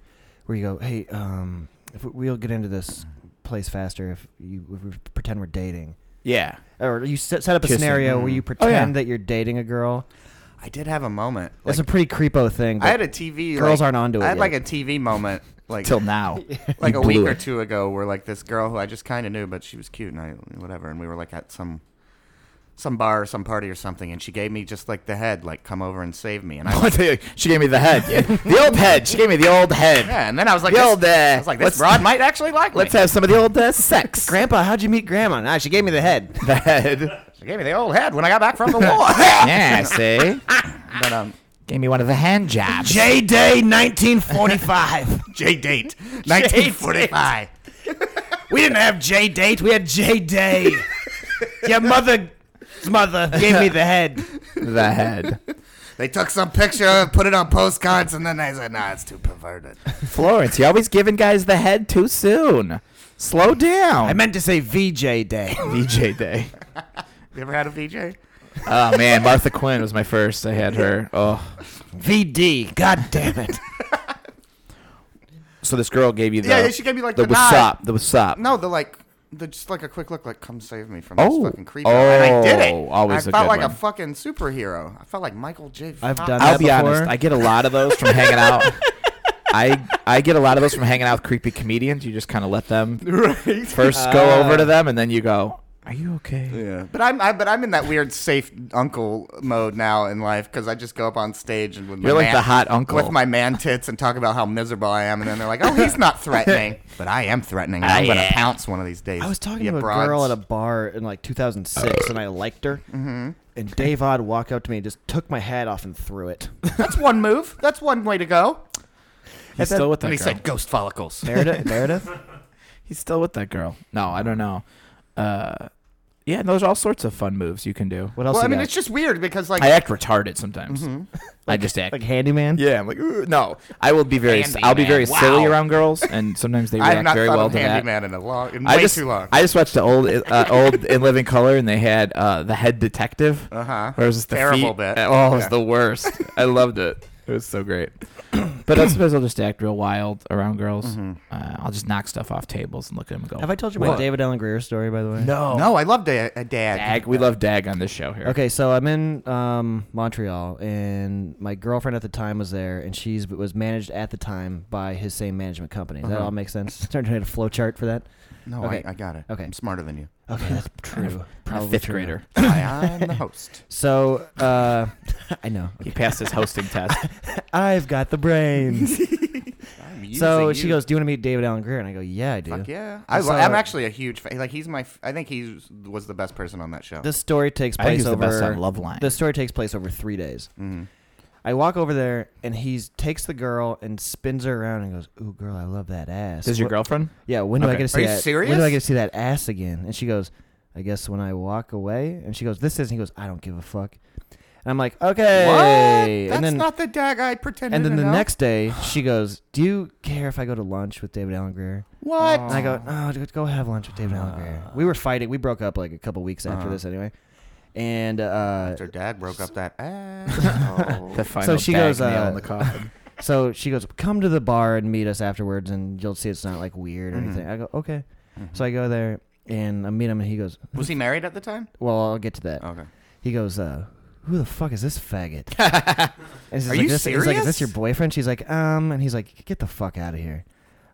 where you go, "Hey, um, if we, we'll get into this place faster if you if we pretend we're dating." Yeah. Or you set, set up a Kissing. scenario where Mm. you Oh, pretend yeah. that you're dating a girl. I did have a moment. That's Like, a pretty creepo thing. I but had a TV. girls like, aren't onto it. I had yet. like a TV moment, like Till now. like a week blew or two ago, where like this girl who I just kind of knew, but she was cute and I whatever, and we were like at some some bar or some party or something, and she gave me just like the head, like come over and save me, and I What the- she gave me the head. Yeah. The old head. She gave me the old head. yeah, and then I was like, the this, old. Uh, I was like, this let's, broad might actually like let's have some of the old uh, sex. Grandpa, how'd you meet Grandma? Nah, she gave me the head. the head. She gave me the old head when I got back from the war. yeah. See. but um, Gave me one of the hand jobs. J Day 1945. J date, 1945. we didn't have J Date, we had J Day. Your mother's mother gave me the head. the head. They took some picture, put it on postcards, and then they said, "Nah, it's too perverted." Florence, you're always giving guys the head too soon. Slow down. I meant to say VJ Day. VJ Day. You ever had a VJ? Oh man, Martha Quinn was my first. I had her. Oh, VD. God damn it. So this girl gave you the yeah, she gave me like the the, nod. wasap, the wasap. No, the like, the just like a quick look, like come save me from this Oh. fucking creep. and I did it. Oh, always I a felt good like one. a fucking superhero. I felt like Michael J. I've Fox. done I'll that be before. honest. I get a lot of those from hanging out. I I get a lot of those from hanging out with creepy comedians. You just kind of let them right. first go over to them, and then you go, "Are you okay?" Yeah, but I'm I, but I'm in that weird safe uncle mode now in life because I just go up on stage and with You're my like man, the hot uncle. with my man tits and talk about how miserable I am, and then they're like, "Oh, he's not threatening," but I am threatening. I'm gonna pounce one of these days. I was talking you to a broads. girl at a bar in like 2006, and I liked her. Mm-hmm. And Dave Odd walked up to me and just took my hat off and threw it. That's one move. That's one way to go. He's still with that And he girl. said, "Ghost follicles." Meredith, Meredith. He's still with that girl. No, I don't know. Uh, yeah, those are all sorts of fun moves you can do. What else? Well, I you mean, it's just weird because like I act retarded sometimes. Mm-hmm. I just act. like handyman. yeah, I'm like, "Ooh," no. I will be very. Handyman. I'll be very silly Wow. around girls, and sometimes they I have react not very thought well of to that. handyman in a long, in I way just, too long. I just watched the old, uh, old In Living Color, and they had uh, the head detective. Uh huh. Where it was just the Terrible feet. bit. Oh, it was Yeah. the worst. I loved it. It was so great. but I suppose I'll just act real wild around girls. Mm-hmm. Uh, I'll just knock stuff off tables and look at them and go. Have I told you my What? David Alan Grier story, by the way? No, No, I love da- a dad. Dag. We love Dag on this show here. Okay, so I'm in um, Montreal, and my girlfriend at the time was there, and she was managed at the time by his same management company. Does that Uh-huh. all make sense? Starting to get a flow chart for that. No, Okay. I, I got it. Okay. I'm smarter than you. Okay, that's true. Probably Fifth true. grader. Hi, I'm the host. So uh, I know. He passed his hosting test. I've got the brains. So she you. goes, "Do you want to meet David Alan Grier?" And I go, "Yeah, I do." Fuck yeah! I, So- am actually a huge fan. Like he's my. f- I think he was the best person on that show. This story takes I think place he's the over. best on Loveline. The story takes place over three days. hmm I walk over there, and he takes the girl and spins her around and goes, "Ooh, girl, I love that ass." This is your Wh- girlfriend? Yeah. When do I Okay. get to see Are you that? serious? When do I get to see that ass again? And she goes, "I guess when I walk away." And she goes, "This is." And he goes, "I don't give a fuck." And I'm like, "Okay." What? That's and then not the dag I pretended. and then to the know. next day, she goes, "Do you care if I go to lunch with David Alan Grier?" What? And I go, "No, dude, go have lunch with David Alan Grier." We were fighting. We broke up like a couple weeks after Uh-huh. this, anyway. And uh, After dad broke up that ass. The final she Dag goes, nail uh, in the coffin. So she goes, "Come to the bar and meet us afterwards, and you'll see it's not like weird or Mhm. anything." I go, "Okay." Mhm. So I go there and I meet him, and he goes, was he married at the time? "Well, I'll get to that." Okay. He goes, uh, "Who the fuck is this faggot?" and he's Are like, you this, He's like, "Is this your boyfriend?" She's like, "Um," and he's like, "Get the fuck out of here."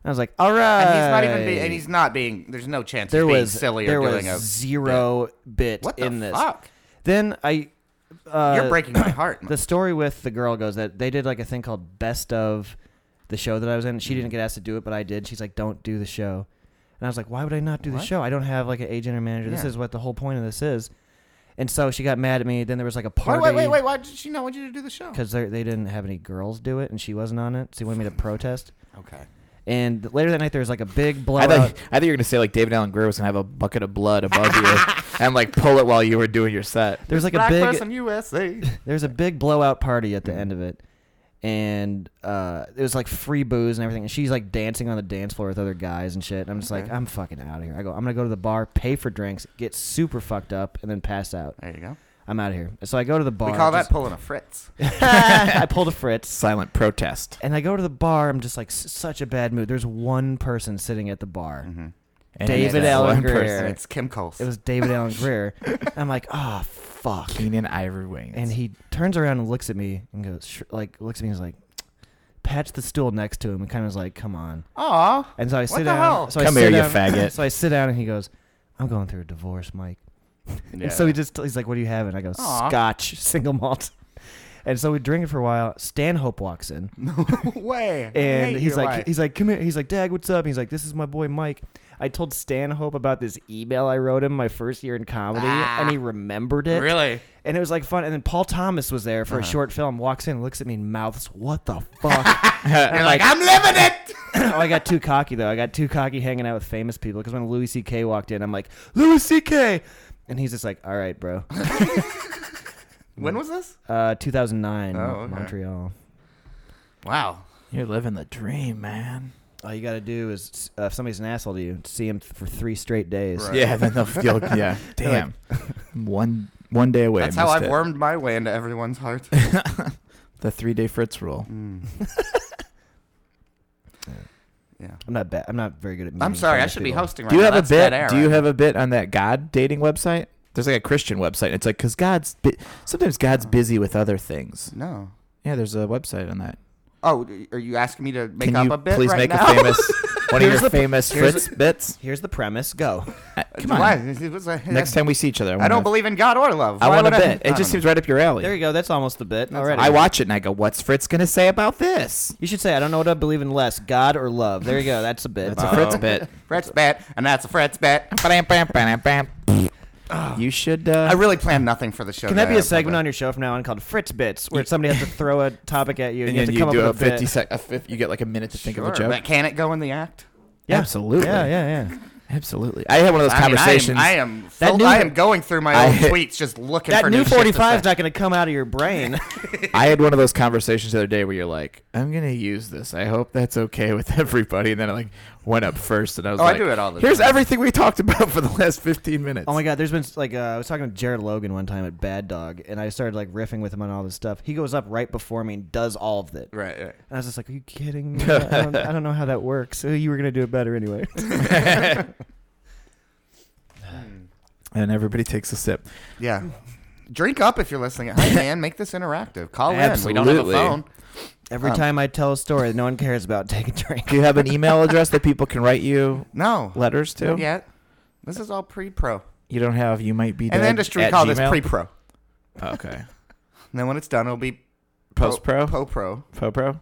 I was like, "All right." And he's not even being. And he's not being. There's no chance there was silly there or was doing a. zero bit What the in this. fuck? Then I. Uh, You're breaking my heart. The story with the girl goes that they did like a thing called Best of the show that I was in. She Mm-hmm. didn't get asked to do it, but I did. She's like, "Don't do the show," and I was like, "Why would I not do the What? show? I don't have like an agent or manager. This Yeah. is what the whole point of this is." And so she got mad at me. Then there was like a Wait, party. wait, wait, wait. Why did she not want you to do the show? Because they didn't have any girls do it, and she wasn't on it. So he wanted me to protest. Okay. And later that night, there was like a big I blowout. thought, I thought you were gonna say like David Alan Grier was gonna have a bucket of blood above you and like pull it while you were doing your set. there was like Black a big person USA. There was a big blowout party at the end of it, and uh, it was like free booze and everything. And she's like dancing on the dance floor with other guys and shit. And I'm just like, Okay. I'm fucking out of here. I go, I'm gonna go to the bar, pay for drinks, get super fucked up, and then pass out. There you go. I'm out of here. So I go to the bar. we call that just- pulling a Fritz. I pulled a Fritz. Silent protest. And I go to the bar. I'm just like s- such a bad mood. There's one person sitting at the bar. Mm-hmm. And David it's Alan one Grier. person. And it's Kim Coles. It was David Alan Grier. I'm like, oh fuck. Keenen Ivory Wayans. And he turns around and looks at me and goes, sh- like, looks at me and is like, pats the stool next to him and kind of is like, come on. Aw. And so I sit the down. hell? So I Come sit here, you down, faggot. So I sit down and he goes, I'm going through a divorce, Mike. And so he just, he's like, what do you have? And I go, Aw. scotch, single malt. And so we drink it for a while. Stanhope walks in No way. I and hate he's your like, life. he's like, come here. He's like, Dag, what's up? He's like, this is my boy Mike. I told Stanhope about this email I wrote him my first year in comedy, Ah. and he remembered it. really? And it was like fun. And then Paul Thomas was there for a Uh-huh. short film. Walks in, looks at me, and mouths, "What the fuck?" You're like, I'm living it. oh, I got too cocky though. I got too cocky hanging out with famous people because when Louis C.K. walked in, I'm like, "Louis C.K." And he's just like, "All right, bro." when was this? Uh, 2009, Oh, okay. Montreal. Wow. You're living the dream, man. All you got to do is, uh, if somebody's an asshole to you, see him for three straight days. Right. Yeah, then they'll feel. Yeah, damn. one one day away. That's how missed I've it. wormed my way into everyone's heart. the three day Fritz rule. Mm. Yeah. I'm not bad. I'm not very good at. I'm sorry, I famous should be people. hosting right Do you now. have a That's dead bit? air Do you right have a bit on that God dating website? There's like a Christian website. It's like because God's bi- sometimes God's oh. busy with other things. No. Yeah, there's a website on that. Oh, are you asking me to make Can up you a bit please right make now? a famous one of Here's your the- famous here's Fritz the- bits? Here's the premise. Go. Uh, come on. Why? It was a- Next time we see each other, I, I wanna- don't believe in God or love. I Why want a would bit. I It don't just know. seems right up your alley. There you go. That's almost the bit already. I watch it and I go, "What's Fritz gonna say about this?" You should say, I don't know what I believe in less, God or love. There you go. That's a bit. That's a Fritz bit. Fred's bet, and that's a Fred's bet. Bam, bam, bam, bam. You should. Uh, I really planned nothing for the show. Can that be a segment on your show from now on called Fritz Bits, where somebody has to throw a topic at you and, and you have then to you come up with a a bit? fifty sec. A fif- you get like a minute to think of a joke. but can it go in the act? Yeah. Absolutely. Yeah, yeah, yeah. Absolutely. I had one of those I mean, I am- conversations. I am. That filled- new- I am going through my I- old tweets, just looking That for new shit to 45 is say. not going to come out of your brain. I had one of those conversations the other day where you're like, "I'm gonna use this. I hope that's okay with everybody." And then I'm like went up first, and I was Oh, I like, do it all the Here's time. everything we talked about for the last 15 minutes. oh my God, there's been like uh, I was talking to Jared Logan one time at Bad Dog, and I started like riffing with him on all this stuff. He goes up right before me and does all of it. Right, right. And I was just like, "Are you kidding me? I don't, I don't know how that works. Uh, You were gonna do it better anyway." and everybody takes a sip. Yeah. Drink up if you're listening. Hey, man, make this interactive. Call in. We don't have a Absolutely. phone. Every Um, time I tell a story, that no one cares about take a drink. Do you have an email address that people can write you No. letters to? Not yet. This is all pre-pro. You don't have. You might be. In the dead industry, we at call this Gmail? pre-pro. Okay. And then when it's done, it'll be Post pro. Po-pro. Po pro.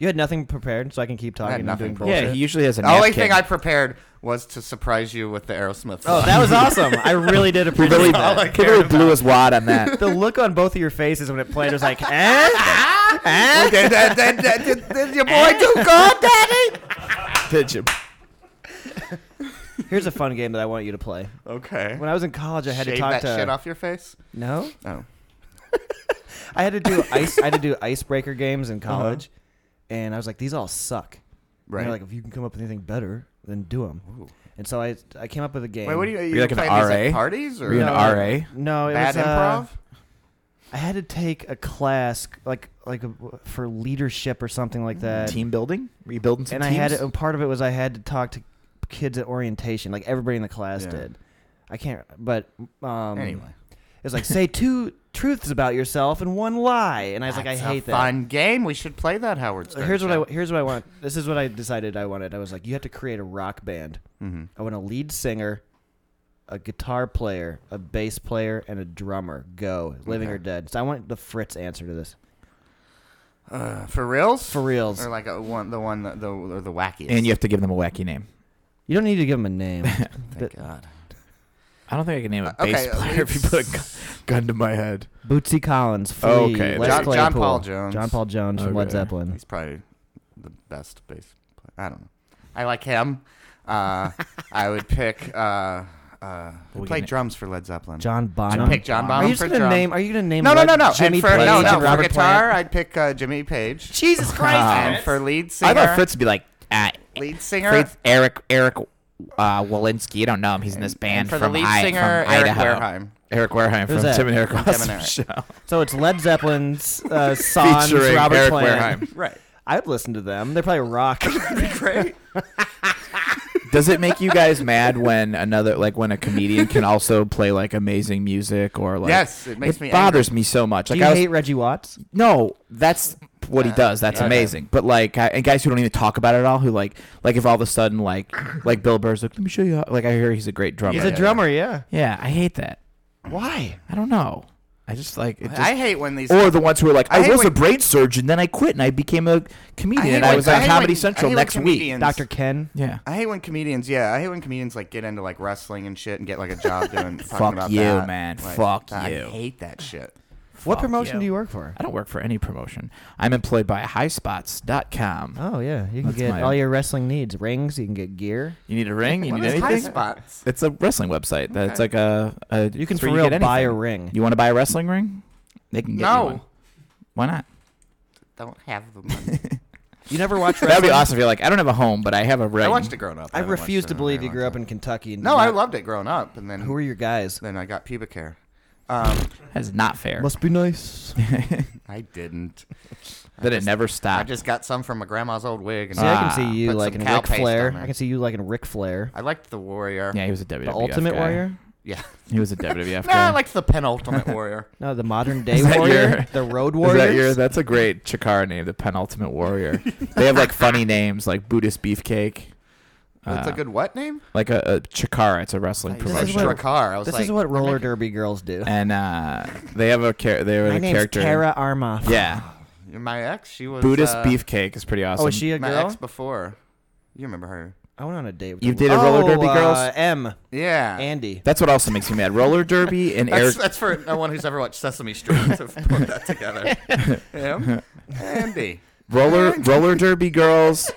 You had nothing prepared, so I can keep I had talking and doing nothing bullshit. Yeah, he usually has a The only napkin. thing I prepared was to surprise you with the Aerosmith. Oh, song. that was awesome! I really did appreciate really, that. all I he cared really blew about. his wad on that. the look on both of your faces when it played was like, eh? Eh? did, did, did, did, did, did your boy do good, Daddy? Did you? Here's a fun game that I want you to play. Okay. When I was in college, I had Shave to talk that to. shit off your face. No, Oh. I had to do ice. I had to do icebreaker games in college, and I was like, these all suck. And Right. they're like, if you can come up with anything better, then do them. Ooh. And so I I came up with a game. Wait, what do you, you You're like an playing these RA? at parties or Were you an no, RA? No, it bad was uh, improv? I had to take a class like like a, for leadership or something like that. Team building? Were you building some and I teams? had to, and part of it was I had to talk to kids at orientation, like everybody in the class Yeah. did. I can't, but um, Anyway. it was like say two truths about yourself and one lie, and I was like, I That's hate a that. Fun game. We should play that, Howard. So here's what I here's what I want. This is what I decided I wanted. I was like, you have to create a rock band. hmm I want a lead singer, a guitar player, a bass player, and a drummer. Go, living Okay. or dead. So I want the Fritz answer to this. Uh, for reals? For reals. Or like a one, the one, that- the or the wackiest. and you have to give them a wacky name. You don't need to give him a name. Thank God. I don't think I can name a Uh, okay, bass uh, player if you put a gun, gun to my head. Bootsy Collins, Flea, Oh, okay, Les John, John Claypool, Paul Jones. John Paul Jones from Led Okay. Zeppelin. He's probably the best bass player. I don't know. I like him. Uh, I would pick. Uh, uh, who played drums for Led Zeppelin. John I'd Bonham. pick John Are Bonham you for just gonna drums. name? Are you gonna name? no, no, Led- no, no. Jimmy and for, Page no, no. and For Robert guitar, Plant? I'd pick uh, Jimmy Page. Jesus Christ, And for lead singer, I thought Fritz would be like, uh, lead singer, Fritz, Eric Eric uh, Walensky. You don't know him. He's in this and band for from the lead I- singer, from Eric Idaho. Wareheim. Eric Wareheim Who's from that? Tim and Eric From Tim and Awesome Eric. Show. So it's Led Zeppelin's uh, songs, Featuring Robert Eric Plant. Wareheim. Right. I'd listen to them. They're probably rock. Great. Does it make you guys mad when another like when a comedian can also play like amazing music or like Yes, it makes me it me bothers me so much. Do Like you I was, hate Reggie Watts? no, that's what he Uh, does. That's yeah. amazing. But like I, and guys who don't even talk about it at all, who like like if all of a sudden like like Bill Burr's like let me show you how, like I hear he's a great drummer. He's a yeah, drummer, yeah. Yeah, I hate that. Why? I don't know. I just like it just, I hate when these. or the ones who are like, I I, hate was a brain surgeon, then I quit and I became a comedian, hate and I was I on Comedy when- Central next week. Dr. Ken? Yeah. I hate when comedians, yeah, I hate when comedians like get into like wrestling and shit and get like a job doing. Fuck about you, that. man. Like, Fuck I you. hate that shit. What Fuck promotion you. do you work for? I don't work for any promotion. I'm employed by highspots.com. Oh, yeah. You can That's get my- all your wrestling needs. Rings, you can get gear. You need a ring? You What need is anything? High spots? It's a wrestling website. That's Okay. like a, a You can it's for where real get buy a anything. ring. You want to buy a wrestling ring? They can get you one. No, Why not? don't have the money. You never watch That'd be awesome if you're like, I don't have a home, but I have a ring. I watched it growing up. I haven't refuse watched to in a believe very you long grew up time. in Kentucky. and No, did I not- loved it growing up, and then Who are your guys? then I got pubic hair. Um, That's not fair. Must be nice. I didn't. that it just- never I stopped. just got some from my grandma's old wig. And See, I can see you Put like some in cow Ric paste on Flair. there. I can see you like in Ric Flair. I liked the warrior. yeah, he was a WWF The Ultimate guy. Warrior? Yeah. He was a WWF Nah, I guy. liked the penultimate warrior. No, the modern day that warrior. your- the road Is warrior. that your? That's a great Chikara name, the penultimate warrior. they have like funny names like Buddhist Beefcake. That's a Uh, good what name? Like a, a Chikara, it's a wrestling This is promotion. what- Drakar. I was This like, is what roller they're derby girls do. and uh, they have a char- they have My a name's character. Tara Armoff. Yeah, My ex, she was Buddhist uh, Beefcake is pretty awesome. Oh, is she a My girl? ex before. You remember her? I went on a date with You her. dated roller derby Oh, girls? Uh, M. Yeah. Andy. That's what also makes me mad. Roller derby and That's, Eric. that's for no one who's ever watched Sesame Street to put that together. Him, Andy. roller roller derby girls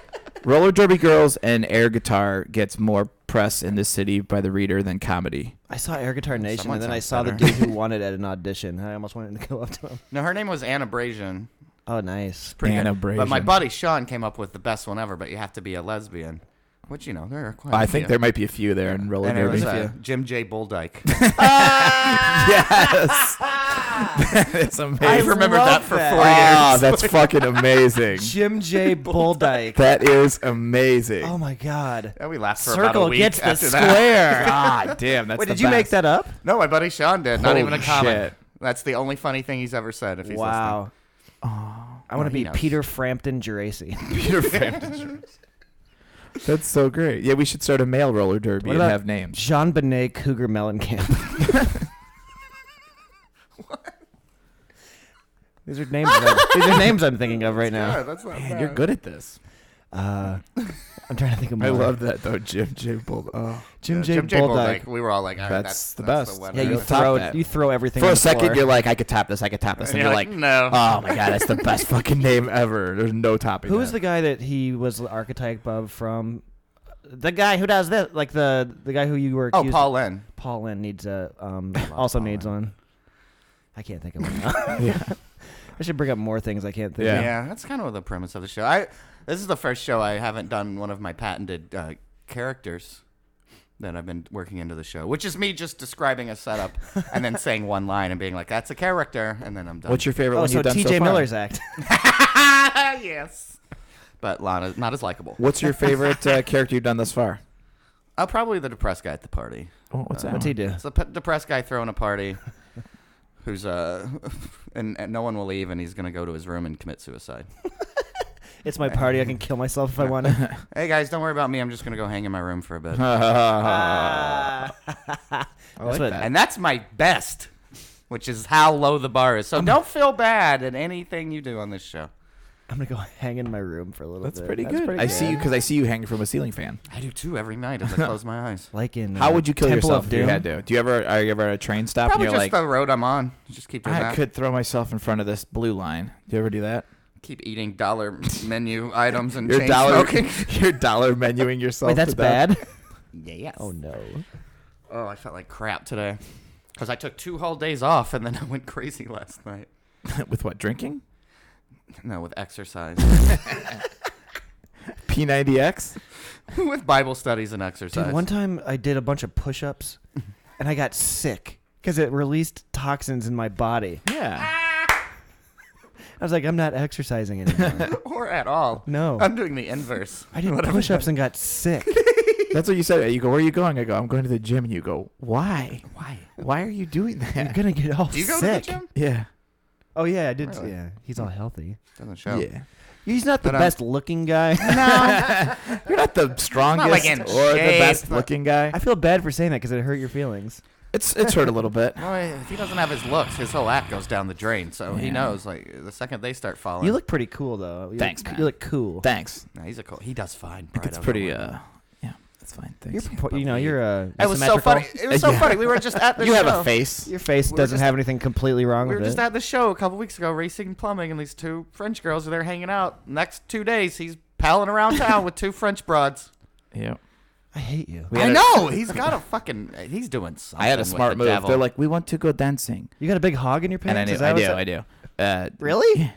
roller derby girls and air guitar gets more press in this city by the reader than comedy I saw Air Guitar Nation, Someone and then I sounds saw the better. dude who won it at an audition. I almost wanted to go up to him. No, her name was Anna Brazian. Oh, nice. Pretty Anna good. But my Brazian. buddy Sean came up with the best one ever. But you have to be a lesbian, which you know there are quite. i a think there might be a few there in roller And it derby was uh, Jim J. Bulldyke. yes it's amazing I've remembered that for that. four oh years. that's fucking amazing Jim J. Bulldyke. that is amazing oh my God. Yeah, we laughed for about a Circle week gets the square. ah damn that's Wait, did you make that up? No, my buddy Sean did. Not even a comment. shit. That's the only funny thing he's ever said. If he's Wow. Oh, I want to be. Peter Frampton Geraci. peter frampton that's so great yeah we should start a male roller derby and have names JonBenét Cougar Mellencamp. These are names. I'm, these are names I'm thinking of right listening. now. Yeah, that's not man bad. you're good at this Uh, I'm trying to think of more. i love that though jim j bull oh Jim Yeah, J. Jim J. Bulldyke. We were all like, all right, That's that's, the that's best. winner. Yeah, you top throw that. you throw everything For on a the second, floor. you're like, I could top this, I could top this, and, And you're you're like, like, no. oh my god, that's the best fucking name ever. There's no topping. Who was the that. guy that he was the archetype of from? The guy who does this, like the the guy who you were Oh, accused. Paul Lynde. Paul Lynde needs a um also Paul needs Lynn. one. I can't think of one. now. Yeah. I should bring up more things I can't think Yeah. of. Yeah. that's kind of the premise of the show. I this is the first show I haven't done one of my patented uh, characters that I've been working into the show, which is me just describing a setup and then saying one line and being like, "That's a character," and then I'm done. What's your favorite Oh, one so you've done T.J. so far? Miller's act. yes, but Lana not as likable. What's your favorite uh, character you've done thus far? Uh, probably the depressed guy at the party. Oh, what's Uh, that? What's he do? It's a depressed guy throwing a party. Who's uh, and, and no one will leave, and he's gonna go to his room and commit suicide. It's my party. I can kill myself if I want to. Hey guys, don't worry about me. I'm just gonna go hang in my room for a bit. I like what- that. And that's my best, which is how low the bar is. So don't feel bad at anything you do on this show. I'm gonna go hang in my room for a little bit. That's bit. pretty That's good. pretty I see you because I see you hanging from a ceiling fan. I do too every night as I close my eyes. Like in How uh, would you kill Temple yourself of if you Doom? had to? Do you ever are you ever at a train stop Probably and you're just like, the road I'm on. Just keep doing I that. could throw myself in front of this blue line. Do you ever do that? Keep eating dollar menu items and Your chain dollar, smoking. your dollar menuing yourself. Wait, that's to death. bad. Yes. Oh no. Oh, I felt like crap today. Because I took two whole days off and then I went crazy last night. With what drinking? No, with exercise. P90X. with Bible studies and exercise. Dude, one time I did a bunch of push-ups, and I got sick because it released toxins in my body. Yeah. I was like, I'm not exercising anymore. or at all. no, I'm doing the inverse. I did Whatever. push-ups and got sick. That's what you said. You go, where are you going? I go, I'm going to the gym. And you go, why? Why? Why are you doing that? You're gonna get all sick. Do you go sick. to the gym? Yeah. Oh yeah, I did. Really? Yeah, he's all healthy. Doesn't show. Yeah. He's not the But, um, best looking guy. No. You're not the strongest like in or the shape, best looking guy. I feel bad for saying that because it hurt your feelings. It's it's hurt a little bit. Well, if he doesn't have his looks, his whole act goes down the drain. So he Yeah. knows, like, the second they start falling. You look pretty cool though. You Thanks, look, man. You look cool. Thanks. Nah, he's a cool. He does fine. I think it's over pretty. the. Uh, yeah, that's fine. You're, Thanks. you know, you're uh, It was so funny. It was so Yeah. funny. We were just at the you show. have a face. Your face We were doesn't just- have anything completely wrong We were just it. at the show a couple weeks ago, racing and plumbing, and these two French girls are there hanging out. Next two days, he's palling around town with two French broads. Yeah. I hate you. We I had a- know he's got a fucking. He's doing something. I had a smart the move. devil. They're like, we want to go dancing, You got a big hog in your pants? and I Is do. that I do. up? I do. Uh, Really?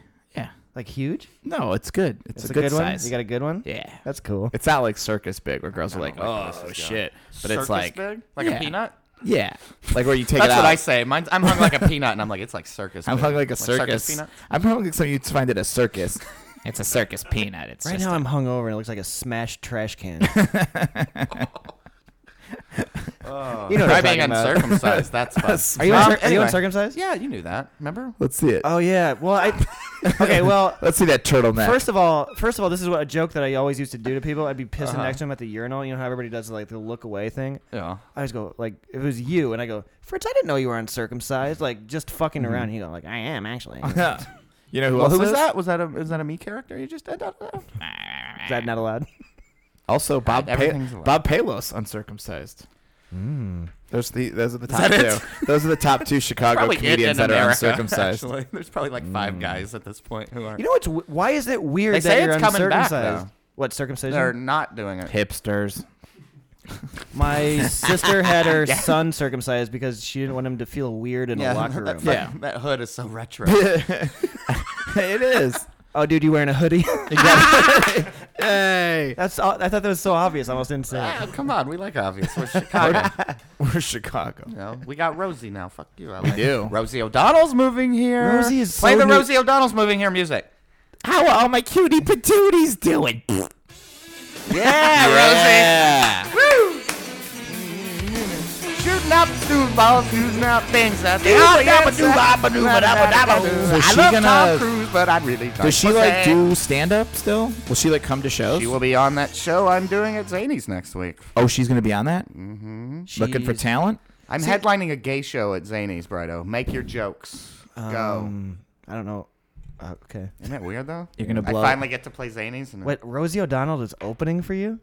Yeah. Yeah. Like huge? No, it's good. It's, It's a, good, one. size. You got a good one? yeah. That's cool. It's not like circus big where girls are like, like oh this is going. shit, but Circus it's like big? like yeah. a peanut. Yeah, like where you take That's it out. That's what I say. Mine's, I'm hung like a peanut, and I'm like, it's like circus. I'm but- hung like a circus circus. peanut. I'm hung like something you'd find at a circus. it's a circus peanut. It's Right just now, a- I'm hungover and it looks like a smashed trash can. Oh. You know what Try I'm being talking about. uncircumcised. That's fun. Are you, Um, uncir- are you anyway. uncircumcised? Yeah, you knew that. Remember? Let's see it. Oh yeah. Well, I. Okay. Well, Let's see that turtleneck. First of all, first of all, this is what a joke that I always used to do to people. I'd be pissing Uh-huh. next to them at the urinal. You know how everybody does like the look away thing. Yeah. I just go like, if it was you, and I go, Fritz, I didn't know you were uncircumcised. Like just fucking Mm-hmm. around. He go like, I am actually. you know who Well, else who was is? that? Was that a is that a me character you just did? is that not allowed? Also, Bob pa- Bob Palos uncircumcised. Mm. Those the those are the top two. Those are the top two Chicago comedians in that are uncircumcised. Actually. There's probably like five guys at this point who are. You know what's? Why is it weird They that say you're it's coming back, though. What circumcision? they're not doing it. Hipsters. My sister had her Yeah. son circumcised because she didn't want him to feel weird in a locker room. fucking- Yeah. that hood is so retro. it is. Oh, dude, you wearing a hoodie? Hey, That's. all- I thought that was so obvious. I almost didn't say it. Ah, come on, we like obvious. We're Chicago. we're Chicago. you know, we got Rosie now. Fuck you. I We like do. Rosie O'Donnell's moving here. Rosie is play so the new- Rosie O'Donnell's moving here music. How are all my cutie patooties doing? Yeah, Rosie? yeah. Dooba Yeah, dabba dooba abba dooba dabba dabba. So I she love gonna- Tom Cruise, but I really don't. Does she like do stand up still? Will she like come to shows? She will be on that show I'm doing at Zanies next week. oh, she's gonna be on that. Mm-hmm. Looking for She's- talent. I'm headlining a gay show at Zanies, Brido. Make your jokes. Go. Um, I don't know. Uh, okay. Isn't that weird though? You're gonna I finally get to play Zanies, and Wait, Rosie O'Donnell is opening for you?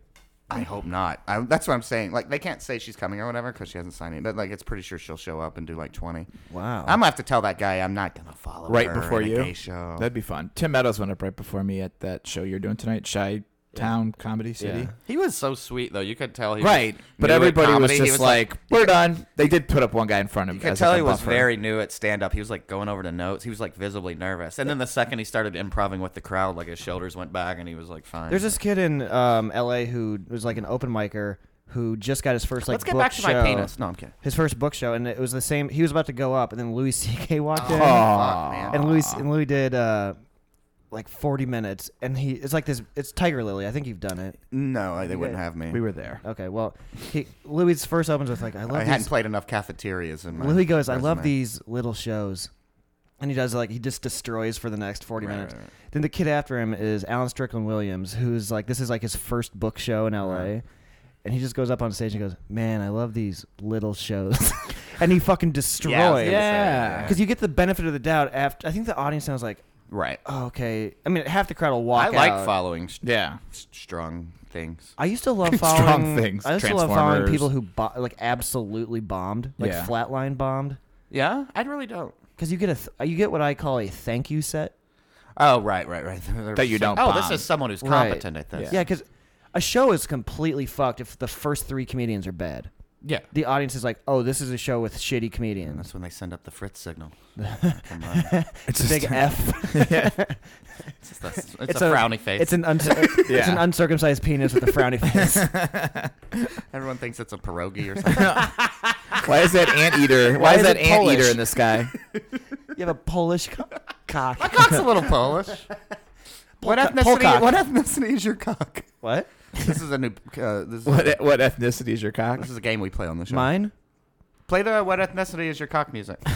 I mm-hmm. hope not. I, that's what I'm saying. Like they can't say she's coming or whatever because she hasn't signed it. But like it's pretty sure she'll show up and do like 20. Wow. I'm gonna have to tell that guy I'm not gonna follow Right her before a you? gay show. That'd be fun. Tim Meadows went up right before me at that show you're doing tonight, Shy Town Comedy City. Yeah. he was so sweet though. You could tell he Right, was but new at everybody was comedy. He just like, "We're done." They did put up one guy in front of You could as tell like he a was buffer. very new at stand up. He was like going over the notes. He was like visibly nervous. And then the second he started improving with the crowd, like his shoulders went back and he was like fine. There's this kid in um, L.A. who was like an open micer who just got his first like Let's get book back to show. my penis. No, I'm kidding. His first book show, and it was the same. He was about to go up, and then Louis C.K. walked in, Oh, Aw. man. and Louis and Louis did uh, like 40 minutes, and he it's like this. It's Tiger Lily. I think you've done it. No, they wouldn't have me. We were there. Okay, well, he Louis first opens with like, "I love I these." hadn't played enough cafeterias in my Louis goes, "I love resume. these little shows," and he does like he just destroys for the next 40 Right, minutes. right, right. Then the kid after him is Alan Strickland Williams, who's like this is like his first book show in L.A. Right. And he just goes up on stage and goes, "Man, I love these little shows," and he fucking Yeah, I was destroys. gonna say, Yeah. Because you get the benefit of the doubt after. I think the audience sounds like, Right. oh, okay. I mean, half the crowd will walk I like out. following st- Yeah. strong things. I used to love following Strong things, I used to love following people who bo- like absolutely bombed, like Yeah. flatline bombed. Yeah, I really don't. Because you get a th- uh, you get what I call a thank you set. Oh, right, right, right. That you don't Oh, this is someone who's Right. competent at this. Yeah, because a show is completely fucked if the first three comedians are bad. Yeah. The audience is like, oh, this is a show with shitty And comedians. that's when they send up the Fritz signal. Come on. It's a big F. It's, just a, it's It's a, a- frowny face. it's an uns- it's an uncircumcised penis with a frowny face. Everyone thinks it's a pierogi or something. Why is that anteater? Why, Why is is that it anteater in the sky? You have a Polish co- cock. My cock's a little Polish. what Polka- ethnicity? Polcock. What ethnicity is your cock? What? This is a new. Uh, this, is what a, what ethnicity is your cock? this is a game we play on the show. Mine? Play the what ethnicity is your cock music.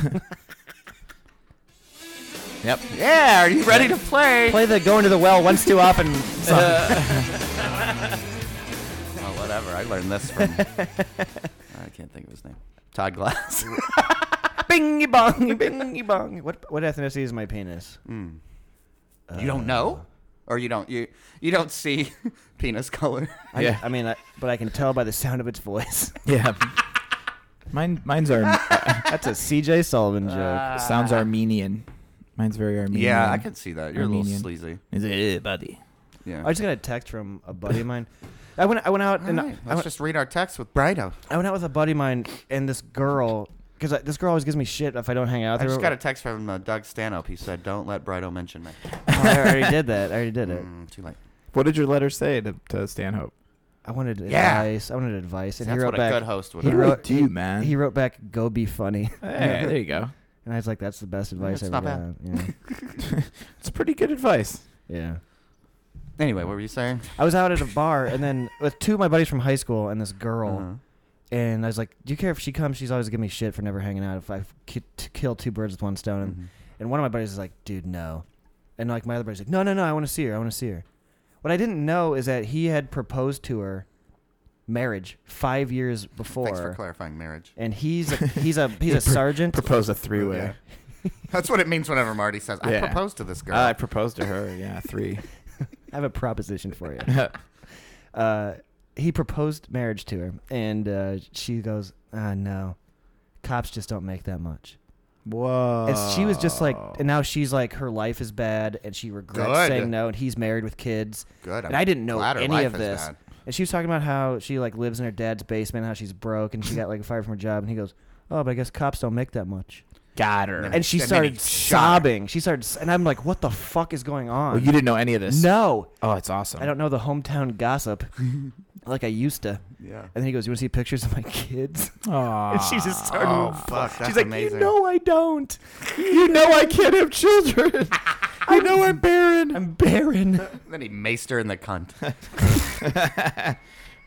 Yep. yeah, are you ready to play? Play the going to the well once too often song. Oh, whatever. I learned this from. I can't think of his name. Todd Glass. Bingy bong, bingy bong. What what ethnicity is my penis? Mm. you don't know, or you don't you you don't see penis color. I, Yeah. I mean, I, but I can tell by the sound of its voice. Yeah. Mine mine's are That's a C.J. Sullivan joke. Uh, sounds Armenian. Mine's very Armenian. Yeah, I can see that. You're a little sleazy. He's like, "Eh, buddy. Yeah. I just got a text from a buddy of mine. I went I went out and All right, I, let's went, just read our text with Brido. I went out with a buddy of mine and this girl because this girl always gives me shit if I don't hang out I with her. just got a text from uh, Doug Stanhope. He said, "Don't let Brido mention me." Oh, I already did that. I already did it. Mm, too late. What did your letter say to, to Stanhope? I wanted Yeah. advice. I wanted advice, and he That's wrote what back. a good host would he do. What do I wrote- do, man? He wrote back, "Go be funny," hey, there you go. and I was like, "That's the best advice That's I ever not bad. got." Yeah, It's pretty good advice. yeah. Anyway, what were you saying? I was out at a bar, and then with two of my buddies from high school and this girl, Uh-huh. And I was like, "Do you care if she comes? She's always giving me shit for never hanging out. If I ki- to kill two birds with one stone." And, Mhm. and one of my buddies is like, "Dude, no," and like my other buddy's like, "No, no, no, I want to see her. I want to see her." What I didn't know is that he had proposed to her, marriage, five years before. Thanks for clarifying marriage. and he's a, he's a he's a sergeant. Propose a three way. Yeah. That's what it means whenever Marty says, "I Yeah. proposed to this girl." I proposed to her. Yeah, three. I have a proposition for you. uh, he proposed marriage to her, and uh, she goes, "Ah, no, cops just don't make that much." Whoa. And she was just like, and now she's like, her life is bad, and she regrets Good. saying no, and he's married with kids. Good. And I didn't know glad her any life of is this. bad. And she was talking about how she like lives in her dad's basement, how she's broke, and she got like fired from her job. And he goes, "Oh, but I guess cops don't make that much." got her. And And she And then he started shot her. sobbing. She started, s- and I'm like, "What the fuck is going on?" oh, you didn't know any of this? no, Oh, it's awesome. I don't know the hometown gossip like I used to. Yeah. And then he goes, "You want to see pictures of my kids?" Aww. And she just started. Oh, fuck, She's like, amazing. "You know I don't. You know I can't have children. I know I'm barren. I'm barren." Then he maced her in the cunt.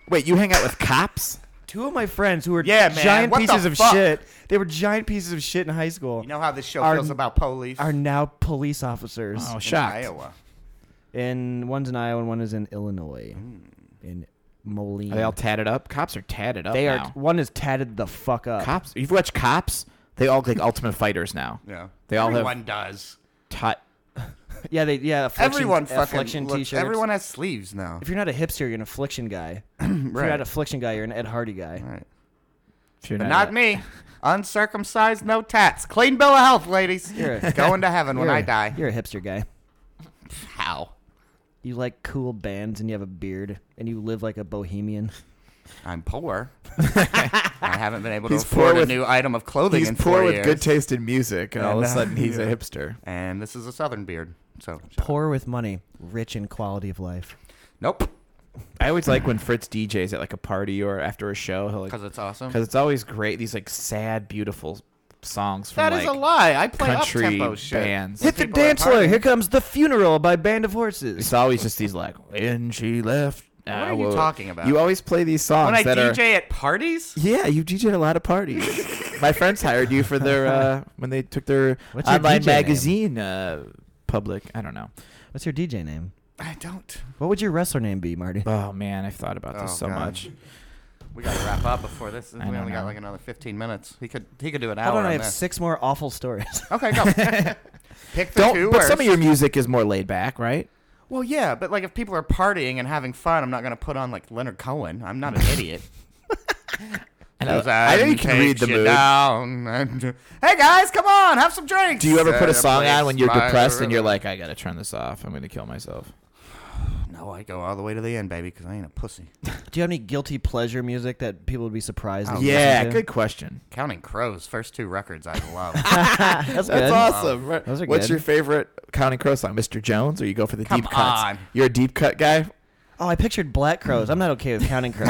Wait, you hang out with cops? Two of my friends who were Yeah, man, giant what the pieces of fuck? shit. They were giant pieces of shit in high school. You know how this show Are- feels about police? are now police officers. Oh, oh, in shocked. Iowa. And one's in Iowa and one is in Illinois. Mm. In Moline. Are they all tatted up? Cops are tatted up They are. One is tatted the fuck up. Cops. You've watched Cops? They all look like Ultimate Fighters now. Yeah. They all have- Everyone does. Tot. Yeah, they. Yeah, affliction, Everyone fucking affliction look- t-shirts. Everyone has sleeves now. If you're not a hipster, you're an affliction guy. If you're not an affliction guy, you're an Ed Hardy guy. Right. If you're But not me. Uncircumcised, no tats. Clean bill of health, ladies. You're a- Going to heaven when You're I a- die. You're a hipster guy. How? You like cool bands and you have a beard and you live like a bohemian. I'm poor. I haven't been able to He's poor afford a new item of clothing He's in poor four with years. good taste in music, and all of a uh, sudden he's a hipster. and this is a southern beard. So. Poor with money, rich in quality of life. Nope. I always like when Fritz DJs at like a party or after a show. He'll like Because it's awesome. because it's always great. These like sad, beautiful songs from That is like a lie. I play country up-tempo shit. bands. Hit the people are dance floor. Here comes the funeral by Band of Horses. It's always just these like when she left. What are you will-" talking about? You always play these songs when I that are. DJ at parties? Yeah, you DJ at a lot of parties. My friends hired you for their uh, when they took their What's your online DJ name? magazine uh, public. I don't know. What's your DJ name? I don't. What would your wrestler name be, Marty? Oh man, I've thought about this Oh, so God. much. We got to wrap up before this. We I don't only got know. like another 15 minutes. He could he could do an hour Hold on, I on have this. six more awful stories. Okay, go. Pick the Don't. two But some of your music is more laid back, right? Well, yeah, but like if people are partying and having fun, I'm not gonna put on like Leonard Cohen. I'm not an idiot. I know, I know you can read the Takes you mood. Down and, hey guys, come on, have some drinks. Do you ever put a song on when you're depressed and you're like, I gotta turn this off. I'm gonna kill myself. No, I go all the way to the end, baby, because I ain't a pussy. Do you have any guilty pleasure music that people would be surprised? Oh, yeah, to? good question. Counting Crows, first two records I love. That's good. That's awesome. Right. Those are What's good. your favorite Counting Crow song, Mr. Jones, or you go for the Come deep cuts? on. You're a deep cut guy. Oh, I pictured Black Crowes. I'm not okay with counting crows.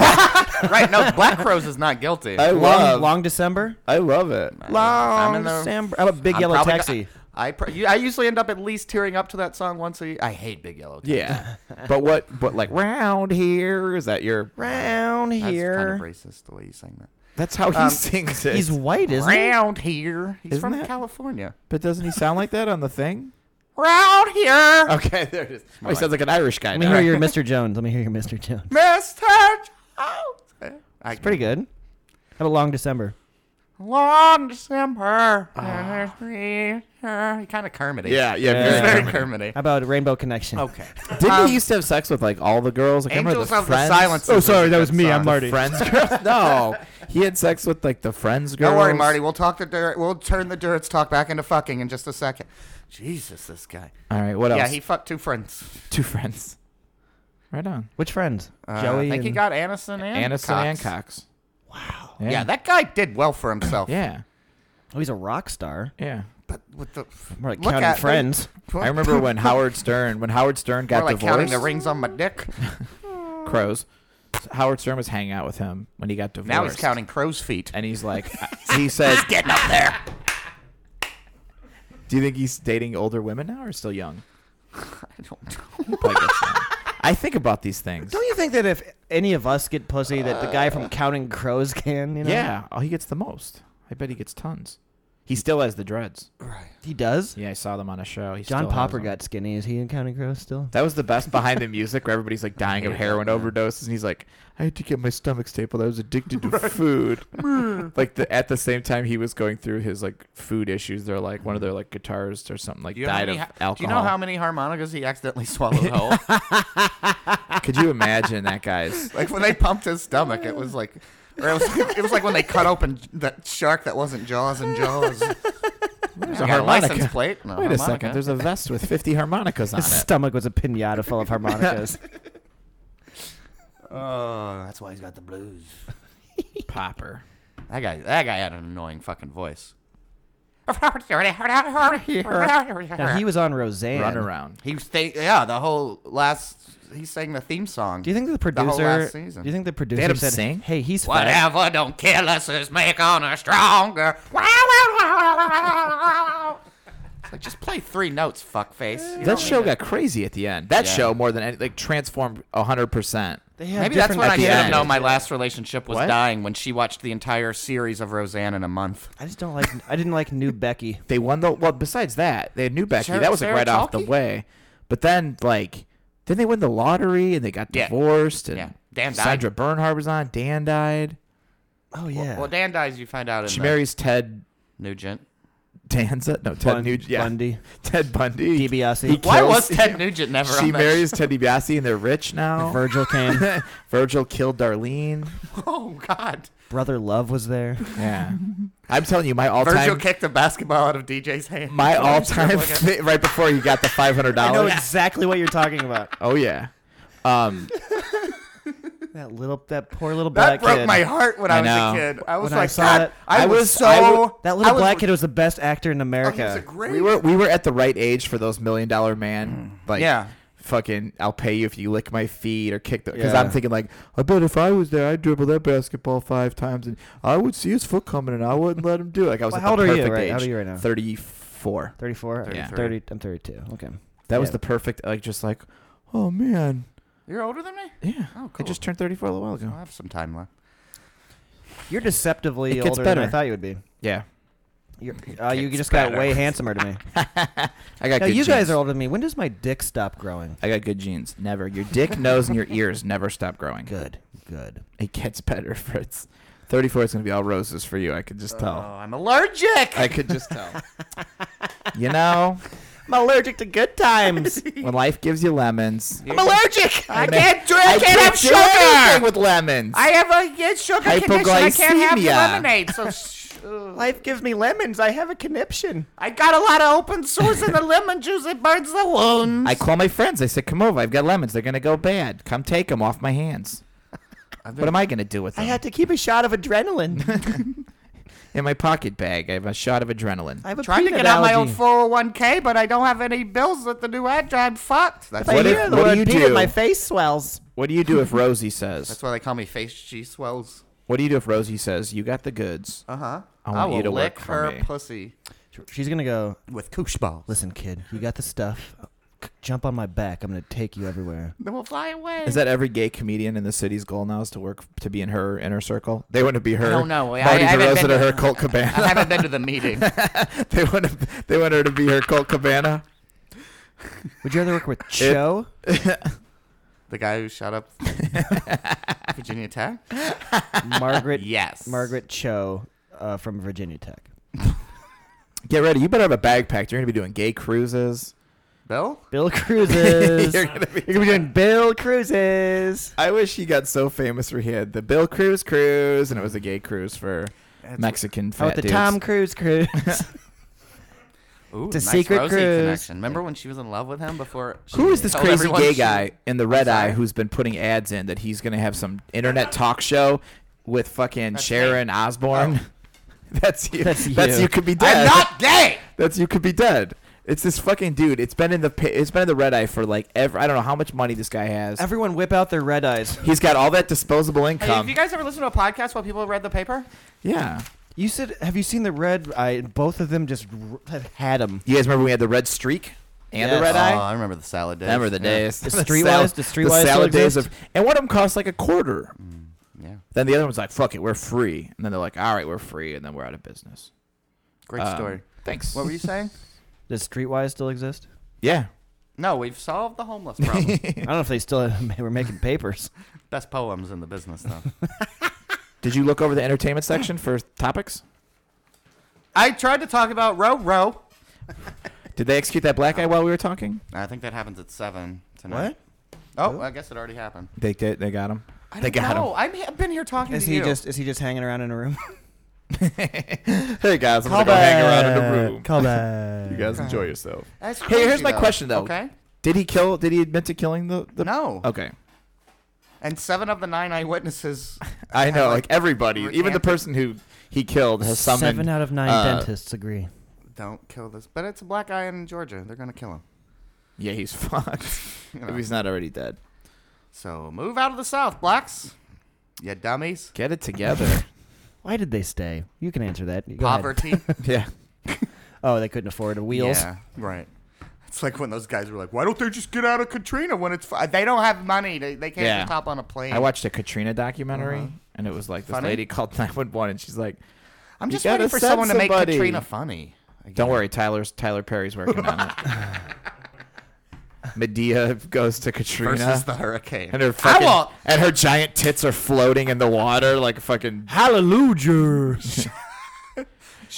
right? No, Black Crowes is not guilty. I love. long December. I love it. Long I'm in the- December. How about Big I'm Yellow probably Taxi? Go- I pr- I usually end up at least tearing up to that song once a year. I hate Big Yellow. Taxi. Yeah, but what? But like round here is that your? Round That's here. kind of racist the way you sang that. That's how he Um, sings it. He's white, isn't he? Round here. He's Isn't from that- California. but doesn't he sound like that on the thing? Round here, Okay, there it is. Oh, he sounds like an Irish guy. Let me now. hear your Mr. Jones. Let me hear your Mr. Jones. Mr. Jones. I It's pretty good. How a Long December? Long December. He kind of Kermity. Yeah, yeah, Yeah. He's very very Kermit. Kermity. How about Rainbow Connection? Okay. Didn't Um, he used to have sex with like all the girls? Like, I remember Angels the of the friends. Silence. Oh, is sorry, a that was me. song. I'm Marty. The friends girls? No, he had sex with like the friends girls. Don't worry, Marty. We'll talk the dirt. We'll turn the Duritz talk back into fucking in just a second. Jesus, this guy. All right, what else? Yeah, he fucked two friends. two friends. Right on. Which friends? Uh, Joey. I think he and- got Aniston and Aniston Cox. and Cox. Wow. Yeah. Yeah. that guy did well for himself. yeah, Oh, he's a rock star. yeah. But with the More like Look counting at- friends. I remember when Howard Stern, when Howard Stern got More like divorced. counting the rings on my dick. Crows. Howard Stern was hanging out with him when he got divorced. Now he's counting crow's feet. and he's like, uh, he says, Getting up there. "Do you think he's dating older women now or still young?" I don't know. Probably gets young. I think about these things. Don't you think that if any of us get pussy, that the guy from uh, Counting Crows can? You know? Yeah, oh, he gets the most. I bet he gets tons. He still has the dreads. Right. He does. Yeah, I saw them on a show. He John still has Popper them. got skinny. Is he in Counting Crows still? That was the best behind the music where everybody's like dying of heroin overdoses, and he's like, "I had to get my stomach stapled. I was addicted to food." Mm. like the at the same time he was going through his like food issues, they're like one of their like guitarists or something like Do you, know how died of many, alcohol. do you know how many harmonicas he accidentally swallowed whole? Could you imagine that guy's? like when they pumped his stomach, it was like, or it was, it was like when they cut open that shark that wasn't Jaws and Jaws. There's I a got a license harmonica. plate. and Wait a harmonica. second. There's a vest with 50 harmonicas on His it. stomach was a pinata full of harmonicas. Oh, that's why he's got the blues. Popper. That guy, that guy had an annoying fucking voice. now he was on Roseanne. Run around. He was, yeah, the whole last. He sang the theme song. Do you think the The whole producer? last season. Do you think the producer had him said, sing? "Hey, he's fat." Whatever don't kill us is make on us stronger. Like just play three notes, fuckface. You That show need to- got crazy at the end. That Yeah. show more than any like transformed 100%. Maybe that's different when I at the should have end. known my last relationship was What? dying when she watched the entire series of Roseanne in a month. I just don't like. I didn't like New Becky. They won the well. Besides that, they had New Becky. Sarah- that was like Sarah right off the way. But then like, then they win the lottery and they got Yeah. divorced. And Yeah. Dan died. Sandra Bernhard was on. Dan died. Oh yeah. Well, Dan dies. You find out in She the marries Ted Nugent. Danza. No, Ted Bun- Nugent. Yeah. Bundy. Ted Bundy. DiBiase. He Why kills- was Ted Nugent never She on that marries Ted DiBiase and they're rich now. Virgil came. Virgil killed Darlene. Oh God! Brother Love was there. Yeah. I'm telling you, my Virgil all-time, Virgil kicked the basketball out of DJ's hand. my all-time, shit, right before he got the five hundred I know dollars. exactly what you're talking about. Oh yeah. Um, That little, that poor little black kid. That black broke kid. my heart when I, I was know. a kid. I was When I like, saw God, that- I, I was, was- so. I w- that little I was- black kid was the best actor in Oh, he America. was a great. we were we were at the right age for those million dollar man like yeah. Fucking I'll pay you if you lick my feet or kick the because Yeah. I'm thinking like I bet if I was there I'd dribble that basketball five times and I would see his foot coming and I wouldn't let him do it like I was Well, at how the old are you right- age how old are you right now? thirty four 34. Yeah. 30. I'm 32. Okay. that was the perfect like just like oh man You're older than me. yeah Oh, cool. I just turned thirty four a little while ago. I have some time left. You're deceptively It gets older than I thought you would be. yeah You're, uh, you gets just got better. way handsomer to me. I got now, good you guys genes. are older than me. When does my dick stop growing? I got good genes never your dick nose and your ears never stop growing Good. Good. it gets better Fritz thirty four is gonna be all roses for you I could just Oh, tell I'm allergic. I could just tell you know I'm allergic to good times. when life gives you lemons I'm allergic. I can't drink. I, can't have sugar. with lemons. I have a sugar condition. I can't have lemonade. So ugh. Life gives me lemons. I have a conniption. I got a lot of open sores in the lemon juice. It burns the wounds. I call my friends. I say, "Come over. I've got lemons. They're gonna go bad. Come take them off my hands." What am I gonna do with them? I had to keep a shot of adrenaline. In my pocket bag, I have a shot of adrenaline. I have a trying to get out my own 401k, but I don't have any bills at the new ad. I'm fucked. That's If I What why, if- hear the what do word you peanut, do? my face swells. What do you do if Rosie says? that's why they call me face G swells. What do you do if Rosie says, "You got the goods"? Uh huh. I want will you to lick work for her me. pussy She's gonna go. with koosh balls. Listen, kid, you got the stuff. C- Jump on my back. I'm gonna take you everywhere. Then we'll fly away. Is that every gay comedian in the city's goal now is to work to be in her inner circle? They want to be her. I don't know. I- Marty I haven't DeRosa been to to- her Colt I Cabana. haven't been to the meeting. they want to. They want her to be her Colt Cabana. Would you rather work with Cho? The guy who shot up Virginia Tech. Margaret Yes. Margaret Cho uh, from Virginia Tech. Get ready. You better have a bag packed. You're gonna be doing gay cruises. Bill. Bill Cruises. You're gonna be. You're gonna be doing Bill Cruises. I wish he got so famous where he had the Bill Cruise cruise, and it was a gay cruise for Mexican fat Oh, the dudes. Tom Cruise cruise. Ooh, It's a nice secret Rosie cruise. connection. Remember when she was in love with him before? she Who is this told crazy everyone gay she- guy in the red eye who's been putting ads in that he's gonna have some internet talk show with fucking That's Sharon Osbourne? Oh. That's you. That's That's you. you could be dead. I'm not gay. That's you could be dead. It's this fucking dude. It's been in the pa- it's been in the red eye for like ever. I don't know how much money this guy has. Everyone whip out their red eyes. He's got all that disposable Hey, income. have you guys ever listened to a podcast while people read the paper? yeah. You said, have you seen the red eye? Both of them just r- had them. You guys remember we had the red streak and the red eye? Oh. I remember the salad days. Remember the Yeah. days? The The Streetwise- salad- the Streetwise still salad days exist? of, and one of them cost like a quarter. Yeah. Then the other one's like, "Fuck it, we're free." And then they're like, "All right, we're free," and then we're out of business. Great Um, story. Thanks. What were you saying? Does Streetwise still exist? yeah. no, we've solved the homeless problem. I don't know if they still were making papers. Best poems in the business, though. Did you look over the entertainment section for topics? I tried to talk about row row. Did they execute that black guy while we were talking? I think that happens at seven tonight. What? Oh, I guess it already happened. They did. They got him. I They don't got know. I'm, I've been here talking Is to he you. just is he just hanging around in a room? hey guys, I'm gonna go hang around in the room. Call back. You guys enjoy yourself. That's Hey, here's crazy, my though. question, though. Okay. Did he kill? Did he admit to killing the? the No. Okay. And seven of the nine eyewitnesses. I know, like, like, everybody, even the person who he killed has summoned. Seven out of nine uh, dentists agree. Don't kill this. But it's a black guy in Georgia. They're gonna kill him. Yeah, he's fucked. You know. if he's not already dead, So move out of the South, blacks. You dummies. get it together. Why did they stay? You can answer that. Go ahead. Poverty. yeah. Oh, they couldn't afford the wheels. Yeah, right. It's like when those guys were like, "Why don't they just get out of Katrina when it's fi-? they don't have money? They, they can't Yeah. just hop on a plane." I watched a Katrina documentary, Uh-huh. and it was like this Funny? lady called 911, and she's like, I'm just gotta waiting for send someone to make somebody. Katrina funny. again. "Don't worry, Tyler's Tyler Perry's working on it." Madea goes to Katrina. Versus the hurricane. and her I fucking, won't. and her giant tits are floating in the water like a fucking Hallelujah.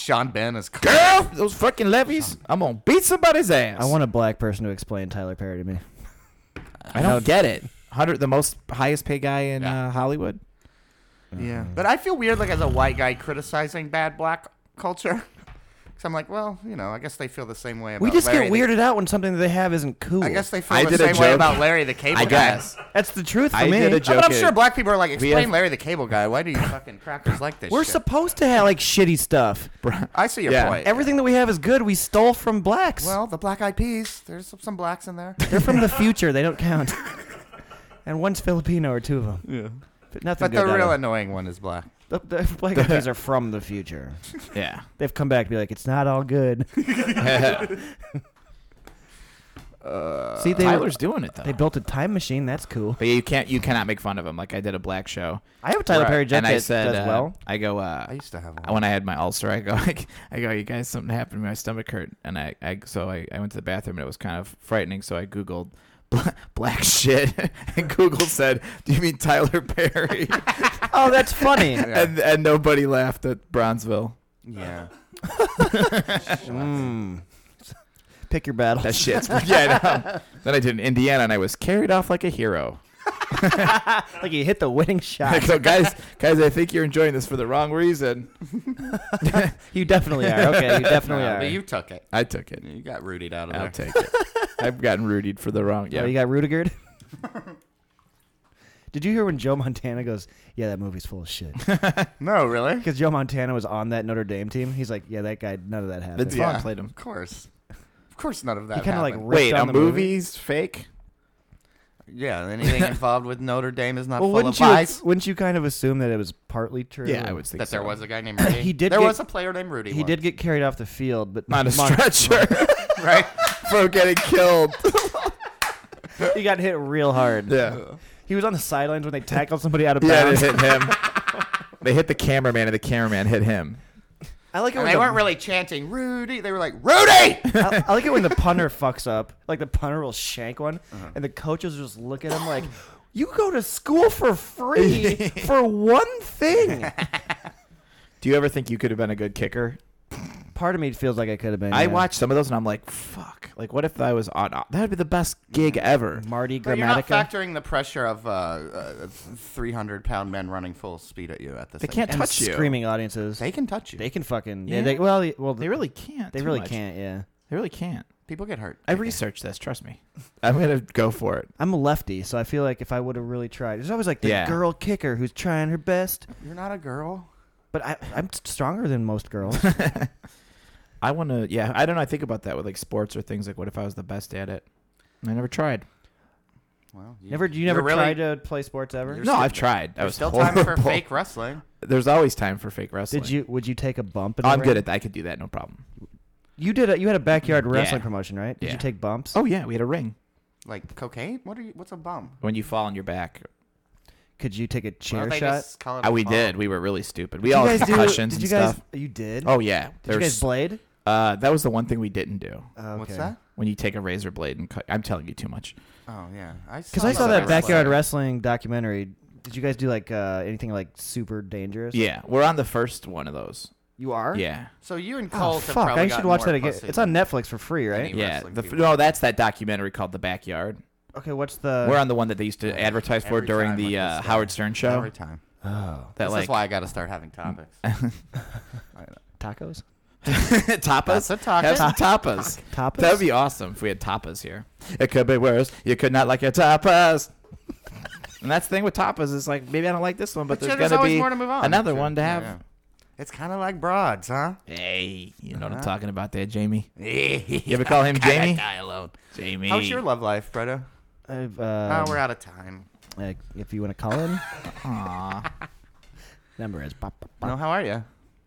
Sean Penn is. girl. Those fucking levees. I'm gonna beat somebody's ass. I want a black person to explain Tyler Perry to me. I don't get it. Hundred, the most highest paid guy in Yeah. uh, Hollywood. Yeah, but I feel weird, like as a white guy criticizing bad black culture. Because I'm like, well, you know, I guess they feel the same way about. We just Larry get weirded out when something that they have isn't cool. I guess they feel I the did a same way joke. about Larry the Cable I Guy. guess. that's the truth for I me. did a No, joke. but I'm sure black people are like, explain have- Larry the Cable Guy. Why do you fucking crackers like this? We're shit? supposed to have like shitty stuff. I see your Yeah. point. Everything that we have is good. We stole from blacks. Well, the Black Eyed Peas. There's some, some blacks in there. They're from the future. They don't count. and one's Filipino or two of them. yeah. But nothing But good. the real of- annoying one is black. The, the black eyed peas are from the future. Yeah. They've come back to be like, it's not all good. See, they Tyler's doing it though. they built a time machine. That's cool. but you can't. You cannot make fun of him. Like I did a black show, I have a Tyler Right. Perry joke and I that said, does uh, well. I go. Uh, I used to have one. when I had my ulcer, I go, I go, you guys, something happened to me. My stomach hurt, and I, I so I, I went to the bathroom, and it was kind of frightening. So I googled bla- black shit, and Google said, "Do you mean Tyler Perry?" Oh, that's funny. and and nobody laughed at Bronzeville. Yeah. Mm. Pick your battle. That shit's yeah. No. Then I did in Indiana, and I was carried off like a hero. like you hit the winning I shot. go, guys, guys, I think you're enjoying this for the wrong reason. you definitely are. Okay, you definitely No, are. but you took it. I took it. You got Rudied out of it. I'll there. take it. I've gotten Rudied for the wrong. Yeah, Yeah, you got Rudiger. Did you hear when Joe Montana goes, "Yeah, that movie's full of shit"? No, really? Because Joe Montana was on that Notre Dame team. He's like, "Yeah, that guy, none of that happened." Vince Vaughn played him. Of course. Of course, none of that. He kinda, like, happened. ripped Wait, on a the movie? movie's fake? Yeah, anything involved with Notre Dame is not well, full wouldn't of you? lies. Wouldn't you kind of assume that it was partly true? Yeah, I would think That there so. was a guy named Rudy. He did There get- was a player named Rudy. He once, did get carried off the field, but on a Mon- stretcher right. For getting killed. he got hit real hard. yeah, He was on the sidelines when they tackled somebody out of yeah, they hit him. They hit the cameraman, and the cameraman hit him. I like it And when they the, weren't really chanting Rudy. They were like Rudy. I, I like it when the punter fucks up. Like the punter will shank one, Uh-huh. and the coaches just look at him like, "You go to school for free for one thing." Do you ever think you could have been a good kicker? Part of me feels like I could have been. I yeah. watched some of those, and I'm like, fuck. Like, what if I was on? That would be the best gig ever. Marty But you're not Grammatica. factoring the pressure of uh, uh, 300 pound men running full speed at you at the They same can't time. and touch you. screaming audiences. They can touch you. They can fucking yeah. Yeah. they, well, they- well, They really can't. they too really much. can't. Yeah. They really can't. People get hurt. I They researched this. Trust me. I'm gonna go for it. I'm a lefty, so I feel like if I would have really tried, there's always like the Yeah. girl kicker who's trying her best. You're not a girl. But I, I'm stronger than most girls. I want to. Yeah, I don't know. I think about that with like sports or things like, what if I was the best at it? I never tried. Well, you, Never, you you're never really, tried to play sports ever? No, still- I've tried. I There's was still horrible. time for fake wrestling. There's always time for fake wrestling. Did you? Would you take a bump? In Oh, I'm ring? good at that. I could do that. No problem. You did. A, you had a backyard wrestling Yeah. promotion, right? Did Yeah. you take bumps? Oh yeah, we had a ring Like cocaine? What are you? What's a bump? when you fall on your back. Could you take a chair don't shot? just call it Oh, we bum? did. We were really stupid. We Did all you had guys do? Did and you guys? stuff. You did. Oh yeah. did you There's- guys blade? Uh, that was the one thing we didn't do. Okay. What's that? When you take a razor blade and cut. I'm telling you too much. Oh yeah, I Because I saw that wrestling. backyard wrestling documentary. Did you guys do like uh, anything like super dangerous? Yeah, we're on the first one of those. You are. Yeah. So you and Cole. Oh have fuck! probably I should gotten watch more that again. pussy It's on Netflix for free, right? any Yeah. wrestling The, people. no, that's that documentary called The Backyard. Okay, what's the? we're on the one that they used to advertise for Every during time the with uh, guy. Howard Stern show. Every time. oh, that this like is why I got to start having topics. tacos. tapas. That's a. Have some tapas. Tapas. That'd be awesome if we had tapas here. It could be worse. You could not like your tapas. and that's the thing with tapas is like maybe I don't like this one, but, But there's there's gonna always be more to move on. another Sure. one to have. yeah. It's kind of like broads, huh? Hey, you know what I'm Uh-huh. talking about there, Jamie. you ever call him Jamie? Guy alone. Jamie. How's your love life, Bretta? I've, oh, uh, we're out of time. like, if you want to call in, Aw. number is pop, pop, pop. No, how are you?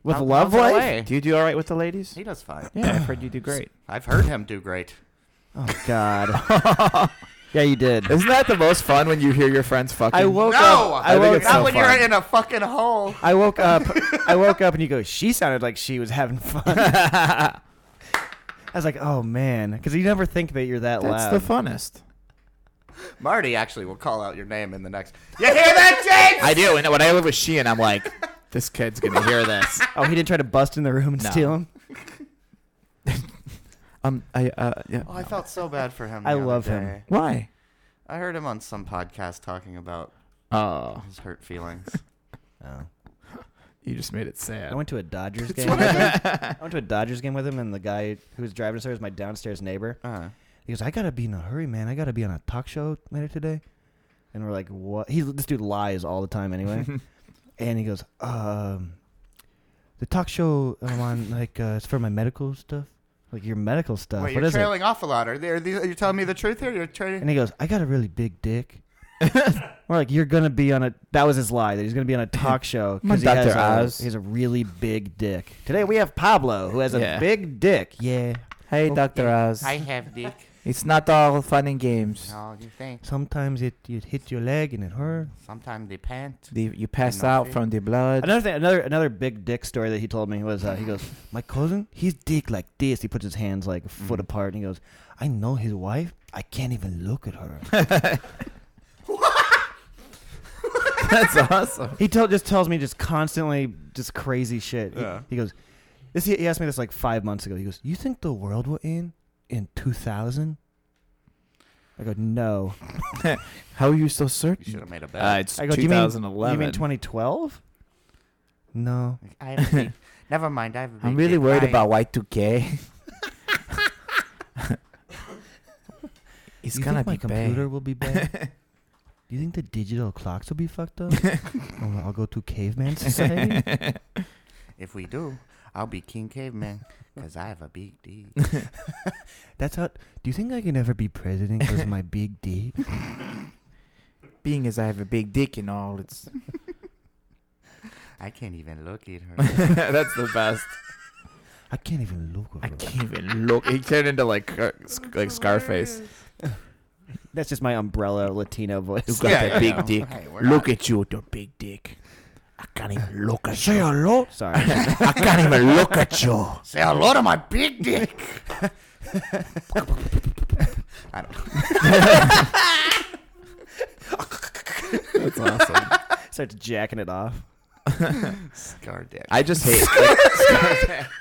With How- love how's life. LA? Do you do all right with the ladies? He does fine. Yeah, I've heard you do great. I've heard him do great. Oh God. yeah, you did. Isn't that the most fun when you hear your friends fucking? I woke No, up. I I think woke it's Not so when fun. you're in a fucking hole. I woke up. I woke up and you go. She sounded like she was having fun. I was like, oh man, because you never think that you're that loud. That's loud. the funnest. Marty actually will call out your name in the next. You hear that, James? I do, and when I live with Sheehan, I'm like, this kid's gonna hear this. oh, he didn't try to bust in the room and No. steal him. Um, I uh, yeah. Oh, I felt so bad for him. I other love him. day. Why? I heard him on some podcast talking about Oh, his hurt feelings. Oh. you just made it sad. I went to a Dodgers game. with him. I went to a Dodgers game with him, and the guy who was driving us there was my downstairs neighbor. Uh, He goes, "I gotta be in a hurry, man. I gotta be on a talk show later today." And we're like, "What?" He this dude lies all the time anyway. And he goes, "Um, the talk show I'm on, like, uh, it's for my medical stuff, like your medical stuff. wait, what you're is it?" trailing off a lot. Are, they, are these, are you telling me the truth here? You're trailing. And he goes, "I got a really big dick." we're like, "You're gonna be on a." That was his lie that he's gonna be on a talk show because he has Dr. a, he has a really big dick. Today we have Pablo who has a Yeah. big dick. Yeah. Hey, Oh, Doctor Oz. I have dick. It's not all fun and games. Oh, you think? Sometimes it you hit your leg and it hurt. Sometimes they pant. The, you pass Nothing. out from the blood. Another thing, another another big dick story that he told me was uh, he goes, my cousin, he's dick like this. He puts his hands like a foot Mhm. apart and he goes, I know his wife. I can't even look at her. That's awesome. he tell, just tells me just constantly just crazy shit. He- Yeah. He, goes, this he, he asked me this like five months ago. He goes, you think the world will end in 2000? I go, no. How are you still so You should have made a bet. Uh, it's I go, do you mean, 2011. you mean 2012? No. I have a big, never mind. I have a big I'm really worried Bye. about Y2K. it's you gonna think my computer bad. will be bad? Do you think the digital clocks will be fucked up? oh, I'll go to caveman society. If we do, I'll be King Caveman because I have a big D. That's how. Do you think I can ever be president because of my big D? Being as I have a big dick and all, it's I can't even look at her. that's the best. I can't even look I at her. can't even look. He turned into like uh, sc- like Scarface. That's just my umbrella Latino voice. You got Yeah, that yeah, big yeah. dick. Hey, we're look not- at you with your big dick. I can't even look at you. Say you. hello. Sorry. I can't even look at you. Say hello to my big dick. I don't know. That's awesome. Starts jacking it off. Scar dick. I just hate. Like,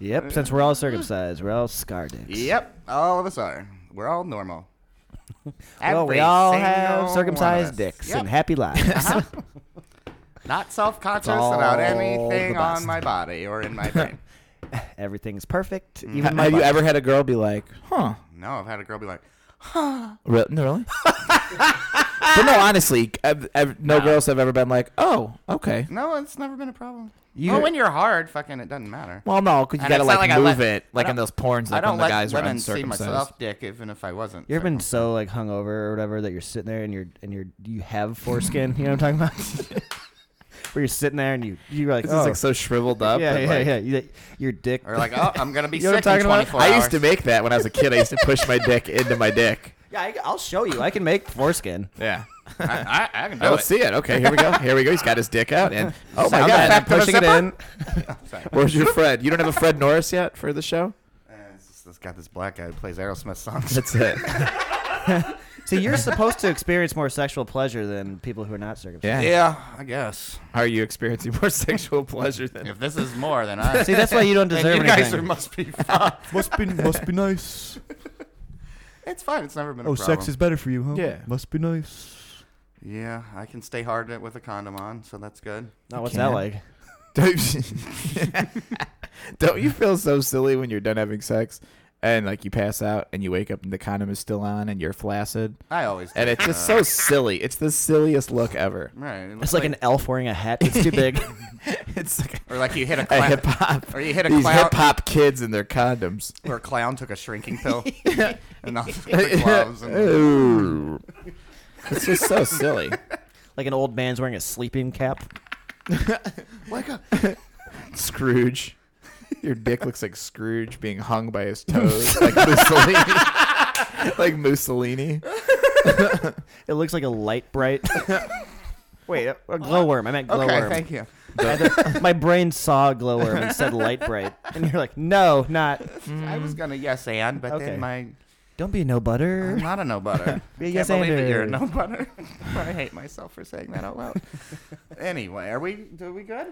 Yep. Since we're all circumcised, we're all scar dicks. Yep, all of us are. We're all normal. Well, we all have circumcised dicks Yep. and happy lives. Uh-huh. Not self-conscious about anything on my body or in my brain. Everything's perfect. Mm. Even my have you ever had a girl be like, "Huh? no, I've had a girl be like, Re- no, really? but no, honestly, ev- ev- no girls have ever been like, "Oh, okay." No, it's never been a problem. You- oh, when you're hard, fucking, it doesn't matter. Well, no, because you And gotta it's not like, like I move let- it, like in don't- those porns, I like don't when the let guys are women see uncircumcised. myself dick, even if I wasn't. You ever been so like hungover or whatever that you're sitting there and you're and you're you have foreskin? You know what I'm talking about? Where you're sitting there and you you're like, This oh, is like so shriveled up. yeah, that, yeah, like- yeah. You, your dick. Or like, oh, I'm gonna be You know what sick I'm in talking about? 24 I used to make that when I was a kid. I used to push my dick into my dick. yeah, I, I'll show you. I can make foreskin. Yeah. I, I, I can do I don't it. see it. Okay, here we go. Here we go. He's got his dick out, and oh my Sound god. I'm pushing it in. Where's your Fred? You don't have a Fred Norris yet for the show. Uh, it's just- it's got this black guy who plays Aerosmith songs. That's it. See, you're supposed to experience more sexual pleasure than people who are not circumcised. Yeah. yeah, I guess. Are you experiencing more sexual pleasure than? If this is more than I, See, that's why you don't then deserve you guys anything. are, must be fun. must be must be nice. It's fine. It's never been a Oh, problem. sex is better for you, huh? Yeah. Must be nice. Yeah, I can stay hard with a condom on, so that's good. Now, what's can. that like? Don't you, don't you feel so silly when you're done having sex and like you pass out and you wake up and the condom is still on and you're flaccid I always. and it's just uh, so silly. It's the silliest look ever. right. it It's looks like, an elf wearing a hat It's too big. It's like or like you hit a a clown, hip hop. or you hit a These clown, hip hop kids and their condoms. or a clown took a shrinking pill, and all the gloves. And, Ooh. It's just so silly. like an old man's wearing a sleeping cap. Wake up! Scrooge. Your dick looks like Scrooge being hung by his toes, like Mussolini. like Mussolini. It looks like a Lite-Brite. Wait, a, a glowworm. I meant Okay, glowworm. thank you. I had to- my brain saw a glowworm and said Lite-Brite, and you're like, no, not. I was gonna yes and, but Okay. then my Don't be a no butter. I'm not a no butter. Be a Can't believe that you're a no butter. I hate myself for saying that out loud. anyway, are we? Are we good?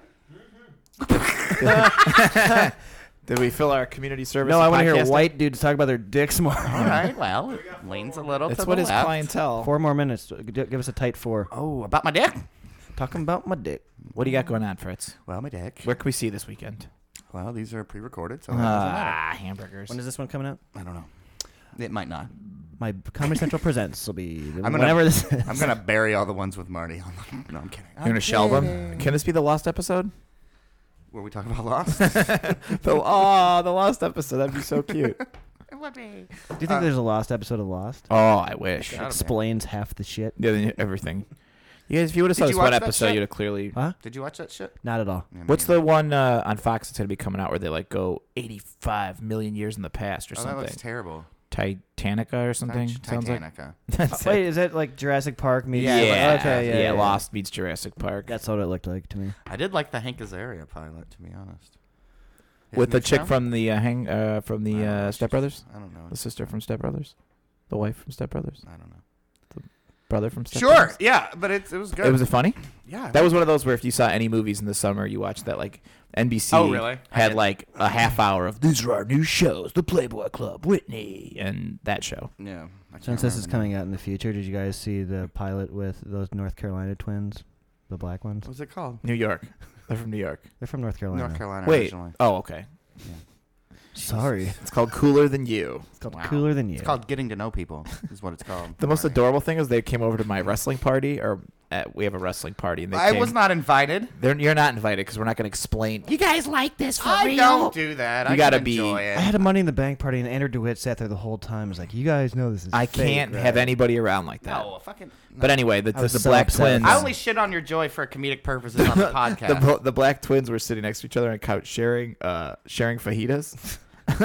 Did we fill our community service? No, I want to hear podcast? white dudes talk about their dicks more. All right. Well, it leans a little. That's to what the his left. clientele. Four more minutes. G- Give us a tight four. Oh, about my dick. Talking about my dick. What do you got going on, Fritz? Well, my dick. Where can we see this weekend? Well, these are pre-recorded, so that. Ah, hamburgers. When is this one coming out? I don't know. It might not. My Comedy Central presents will be gonna- whenever this. I'm gonna bury all the ones with Marty. on them. no, I'm kidding. You're gonna shelve them? Can this be the lost episode? Were we talking about Lost? the, oh, the lost episode. That'd be so cute. it would be. Do you think there's a lost episode of Lost? oh, I wish. Gotta. Explains half the shit. Yeah, then everything. You guys, if you would have saw Did this you one that episode, shit? you'd have clearly. Huh? Did you watch that shit? Not at all. Yeah, me What's neither. the one uh, on Fox that's gonna be coming out where they like go 85 million years in the past or Oh, that something? looks terrible. Titanica or something. Tit- Sounds like. Titanica. That's Wait, it. is that like Jurassic Park meets? Yeah, Okay. Yeah. yeah, yeah. Lost meets Jurassic Park. That's what it looked like to me. I did like the Hank Azaria pilot, to be honest. His with the new chick show? from the uh, hang uh, from I the don't know. uh, She's- Step Brothers, I don't know. the sister from Step Brothers, the wife from Step Brothers, I don't know. Brother from Step Sure. Brothers. Yeah, but it, it was good. It was a funny. yeah. That was one of those where if you saw any movies in the summer, you watched that like NBC Oh, really? I had did. like a half hour of these are our new shows, The Playboy Club, Whitney, and that show. Yeah. I can't Since this is remember coming out in the future, did you guys see the pilot with those North Carolina twins, the black ones? the. What's it called? New York. They're from New York. They're from North Carolina. North Carolina Wait. originally. Oh, okay. Sorry, It's called Cooler Than You. it's called Wow. Cooler Than You. It's called Getting to Know People, is what it's called. The most Sorry. adorable thing is they came over to my wrestling party, or uh, we have a wrestling party, and they I came, was not invited. They're, you're not invited because we're not going to explain. You guys like this for I real? don't do that. You I gotta can be- enjoy I it. had a Money in the Bank party, and Andrew DeWitt sat there the whole time. Was like, "You guys know this is." I fake, can't right?" have anybody around like that. No, fucking. But anyway, the, the, was the so black upset twins. I only shit on your joy for comedic purposes on the podcast. the, bl- the black twins were sitting next to each other on a couch sharing uh, sharing fajitas.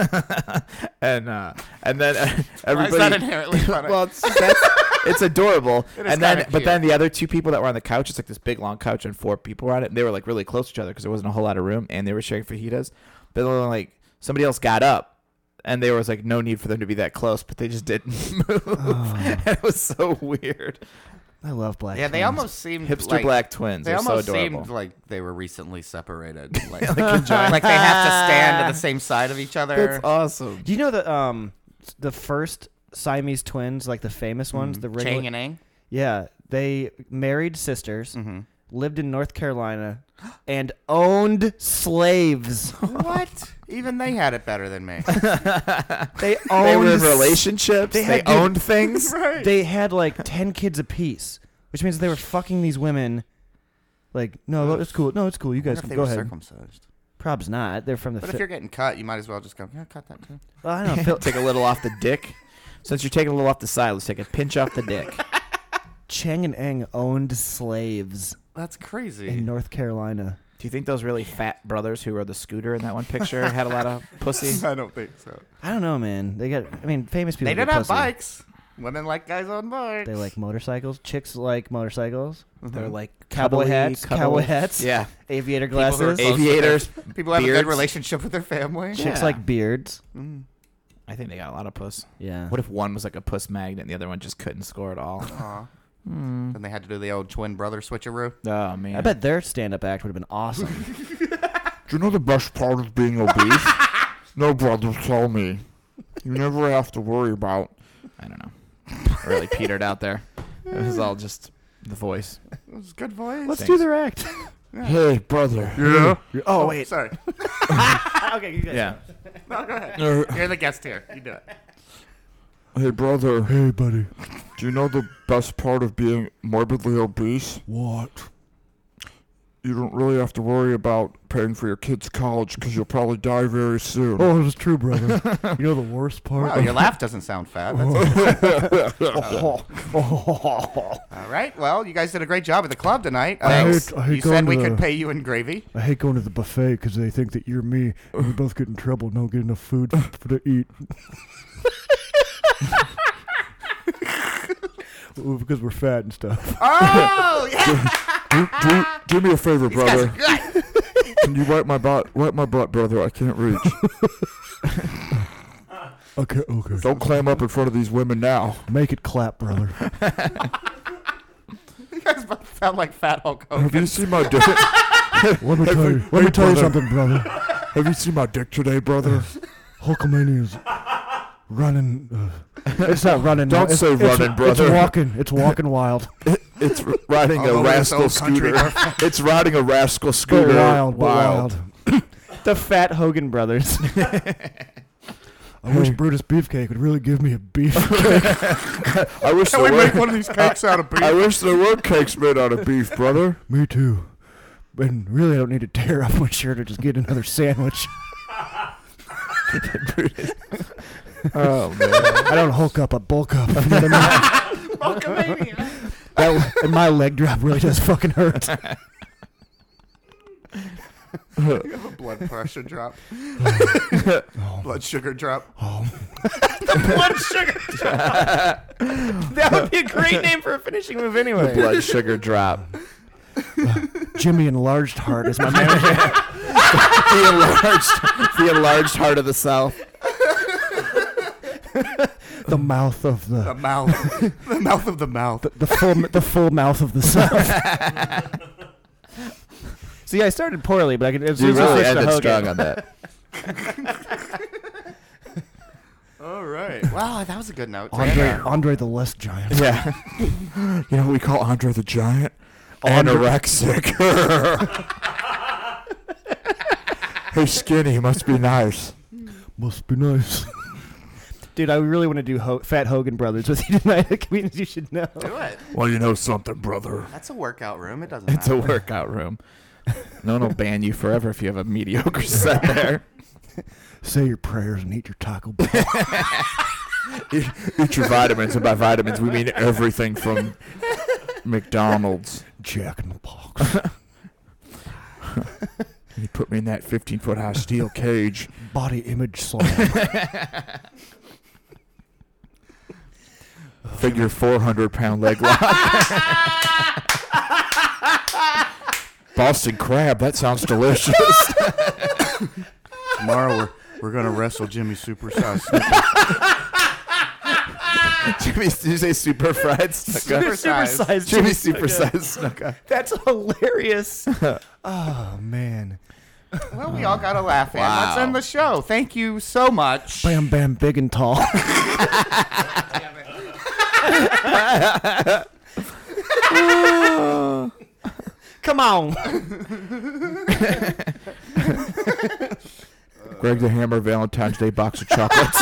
and uh, and then uh, Why everybody is that inherently funny? well it's, that's, it's adorable It is and then kinda but then the other two people that were on the couch it's like this big long couch and four people were on it and they were like really close to each other because there wasn't a whole lot of room and they were sharing fajitas but then like somebody else got up and there was like no need for them to be that close but they just didn't move Oh. it was so weird I love black. yeah, they almost seemed hipster like, black twins They they're so almost adorable seemed like they were recently separated. Like, like they have to stand to the same side of each other. that's awesome Do you know the um the first Siamese twins, like the famous ones, the Chang and Eng. Yeah, they married sisters. Mm-hmm. lived in North Carolina, and owned slaves. what? Even they had it better than me. They owned They were in relationships. they They, had good- owned things. right. They had like ten kids apiece, which means they were fucking these women. Like, no, it's cool. No, it's cool. You guys if can they go were ahead. circumcised. Prob's not. They're from the. But fi- if you're getting cut, you might as well just go, yeah, cut that too. well, I don't know. Phil- take a little off the dick. Since you're taking a little off the side, let's take a pinch off the dick. Chang and Eng owned slaves That's crazy. in North Carolina. Do you think those really fat brothers who rode the scooter in that one picture had a lot of pussy? I don't think so. I don't know, man. They got. I mean, famous people. They get didn't have pussy. bikes. Women like guys on bikes. They like motorcycles. Chicks like motorcycles. They're like Cowboy cuddly, hats, cuddly- cowboy hats. Yeah, Aviator People who are glasses. close with their- aviators. People have a beards. good relationship with their family. Chicks Yeah. like beards. Mm. I think they got a lot of puss. Yeah. What if one was like a puss magnet and the other one just couldn't score at all? Aw. Hmm. Then they had to do the old twin brother switcheroo. Oh man, I bet their stand-up act would have been awesome. Do you know the best part of being obese? no, brother, tell me. You never have to worry about. I don't know. I really petered out there. It was all just the voice. It was a good voice. Let's Thanks. do their act. Hey, brother. Yeah. oh wait. Sorry. okay, you guys. Yeah. No, go ahead. Uh, You're the guest here. You do it. hey, brother. Hey, buddy. Do you know the best part of being morbidly obese? What? You don't really have to worry about paying for your kid's college because you'll probably die very soon. Oh, it's true, brother. you know the worst part? Wow, your laugh doesn't sound fat. That's all right. Well, you guys did a great job at the club tonight. Uh, Thanks. I hate- I hate you said going we to could the- pay you in gravy. I hate going to the buffet because they think that you're me, and we both get in trouble and don't get enough food f- for to eat. Well, because we're fat and stuff. Oh, yeah. Do, do, do me a favor, These brother. Can you wipe my butt? Wipe my butt, brother. I can't reach. Okay, okay. Don't clam up in front of these women now. Make it clap, brother. You guys both sound like Fat Hulk Have you seen my dick? Let me tell you. hey, Let me tell you brother. something, brother. Have you seen my dick today, brother? Hulkamania's running. Uh, it's not running. Don't it's, say it's- running, brother. It's walking. It's walking wild. It's riding a rascal scooter. it's riding a rascal scooter. But scooter. wild, but wild. The Fat Hogan brothers. I wish Brutus Beefcake would really give me a beef. I wish Can there we make were. one of these cakes out of beef? I wish there were cakes made out of beef, brother. me too. And really, I don't need to tear up my shirt or just get another sandwich. Oh man. I don't hulk up, I bulk up. You know what I mean? Hulkamania. That, and my leg drop really does fucking hurt. You have a Blood pressure drop. Oh, Blood sugar drop. oh. the Blood sugar. drop. that would be a great name for a finishing move, anyway. The blood sugar drop. Jimmy Enlarged Heart is my manager. the enlarged, the enlarged heart of the South. the mouth of The the mouth. the mouth of the mouth. the, the full the full mouth of the South. See, I started poorly, but I could. You really switched to ended Hogan, strong on that. All right. Wow, that was a good note. Andre Andre the Less Giant. Yeah. You know what we call Andre the Giant? Andre- Anorexic. hey, skinny, He must be nice. Must be nice. Dude, I really want to do Ho- Fat Hogan brothers with you tonight. The comedians you should know. Do it. Well, you know something, brother. That's a workout room. It doesn't matter. It's a workout room. No one will ban you forever if you have a mediocre set there. Say your prayers and eat your Taco Bell. Eat, eat your vitamins, and by vitamins we mean everything from McDonald's. Jack in the Box. You put me in that 15 foot high steel cage. Body image slam. Figure 400 pound leg lock. Boston crab, that sounds delicious. Tomorrow we're we're gonna wrestle Jimmy Supersize. Jimmy, did you say super fried Snuka? Supersize. Supersized Jimmy Jimmy super sized Snuka. That's hilarious. oh man. Well, we all got a laugh in. Let's end the show. Thank you so much. Bam bam big and tall. Come on. Greg the Hammer Valentine's Day box of chocolates.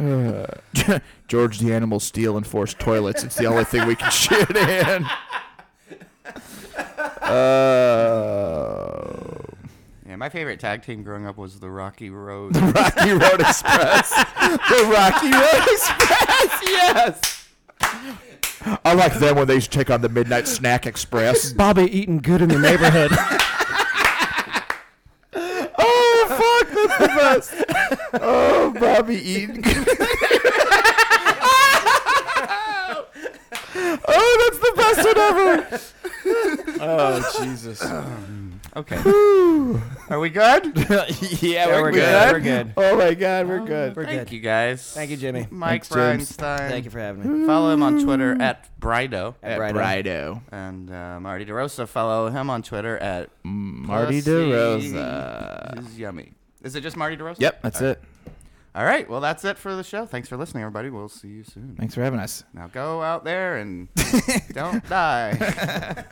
Uh, George the Animal Steele and Force toilets. It's the only thing we can shit in. Uh, my favorite tag team growing up was the Rocky Road. The Rocky Road Express. the Rocky Road Express. Yes. I like them when they used to take on the Midnight Snack Express. Bobby eating good in the neighborhood. Oh fuck, that's the best. Oh, Bobby Eaton. oh, that's the best one ever. Oh Jesus. Okay. Are we good? yeah, we're we're, good. good. We're good. Oh my God, we're good. We're Thank good. you guys. Thank you, Jimmy. Mike Thanks, James. Breinstein. Thank you for having me. Follow him on Twitter at Brido. At At Brido. Brido. And uh, Marty DeRosa, follow him on Twitter at Marty Pussy DeRosa. is yummy. Is it just Marty DeRosa? Yep, that's it. All right. Well, that's it for the show. Thanks for listening, everybody. We'll see you soon. Thanks for having us. Now go out there and don't die.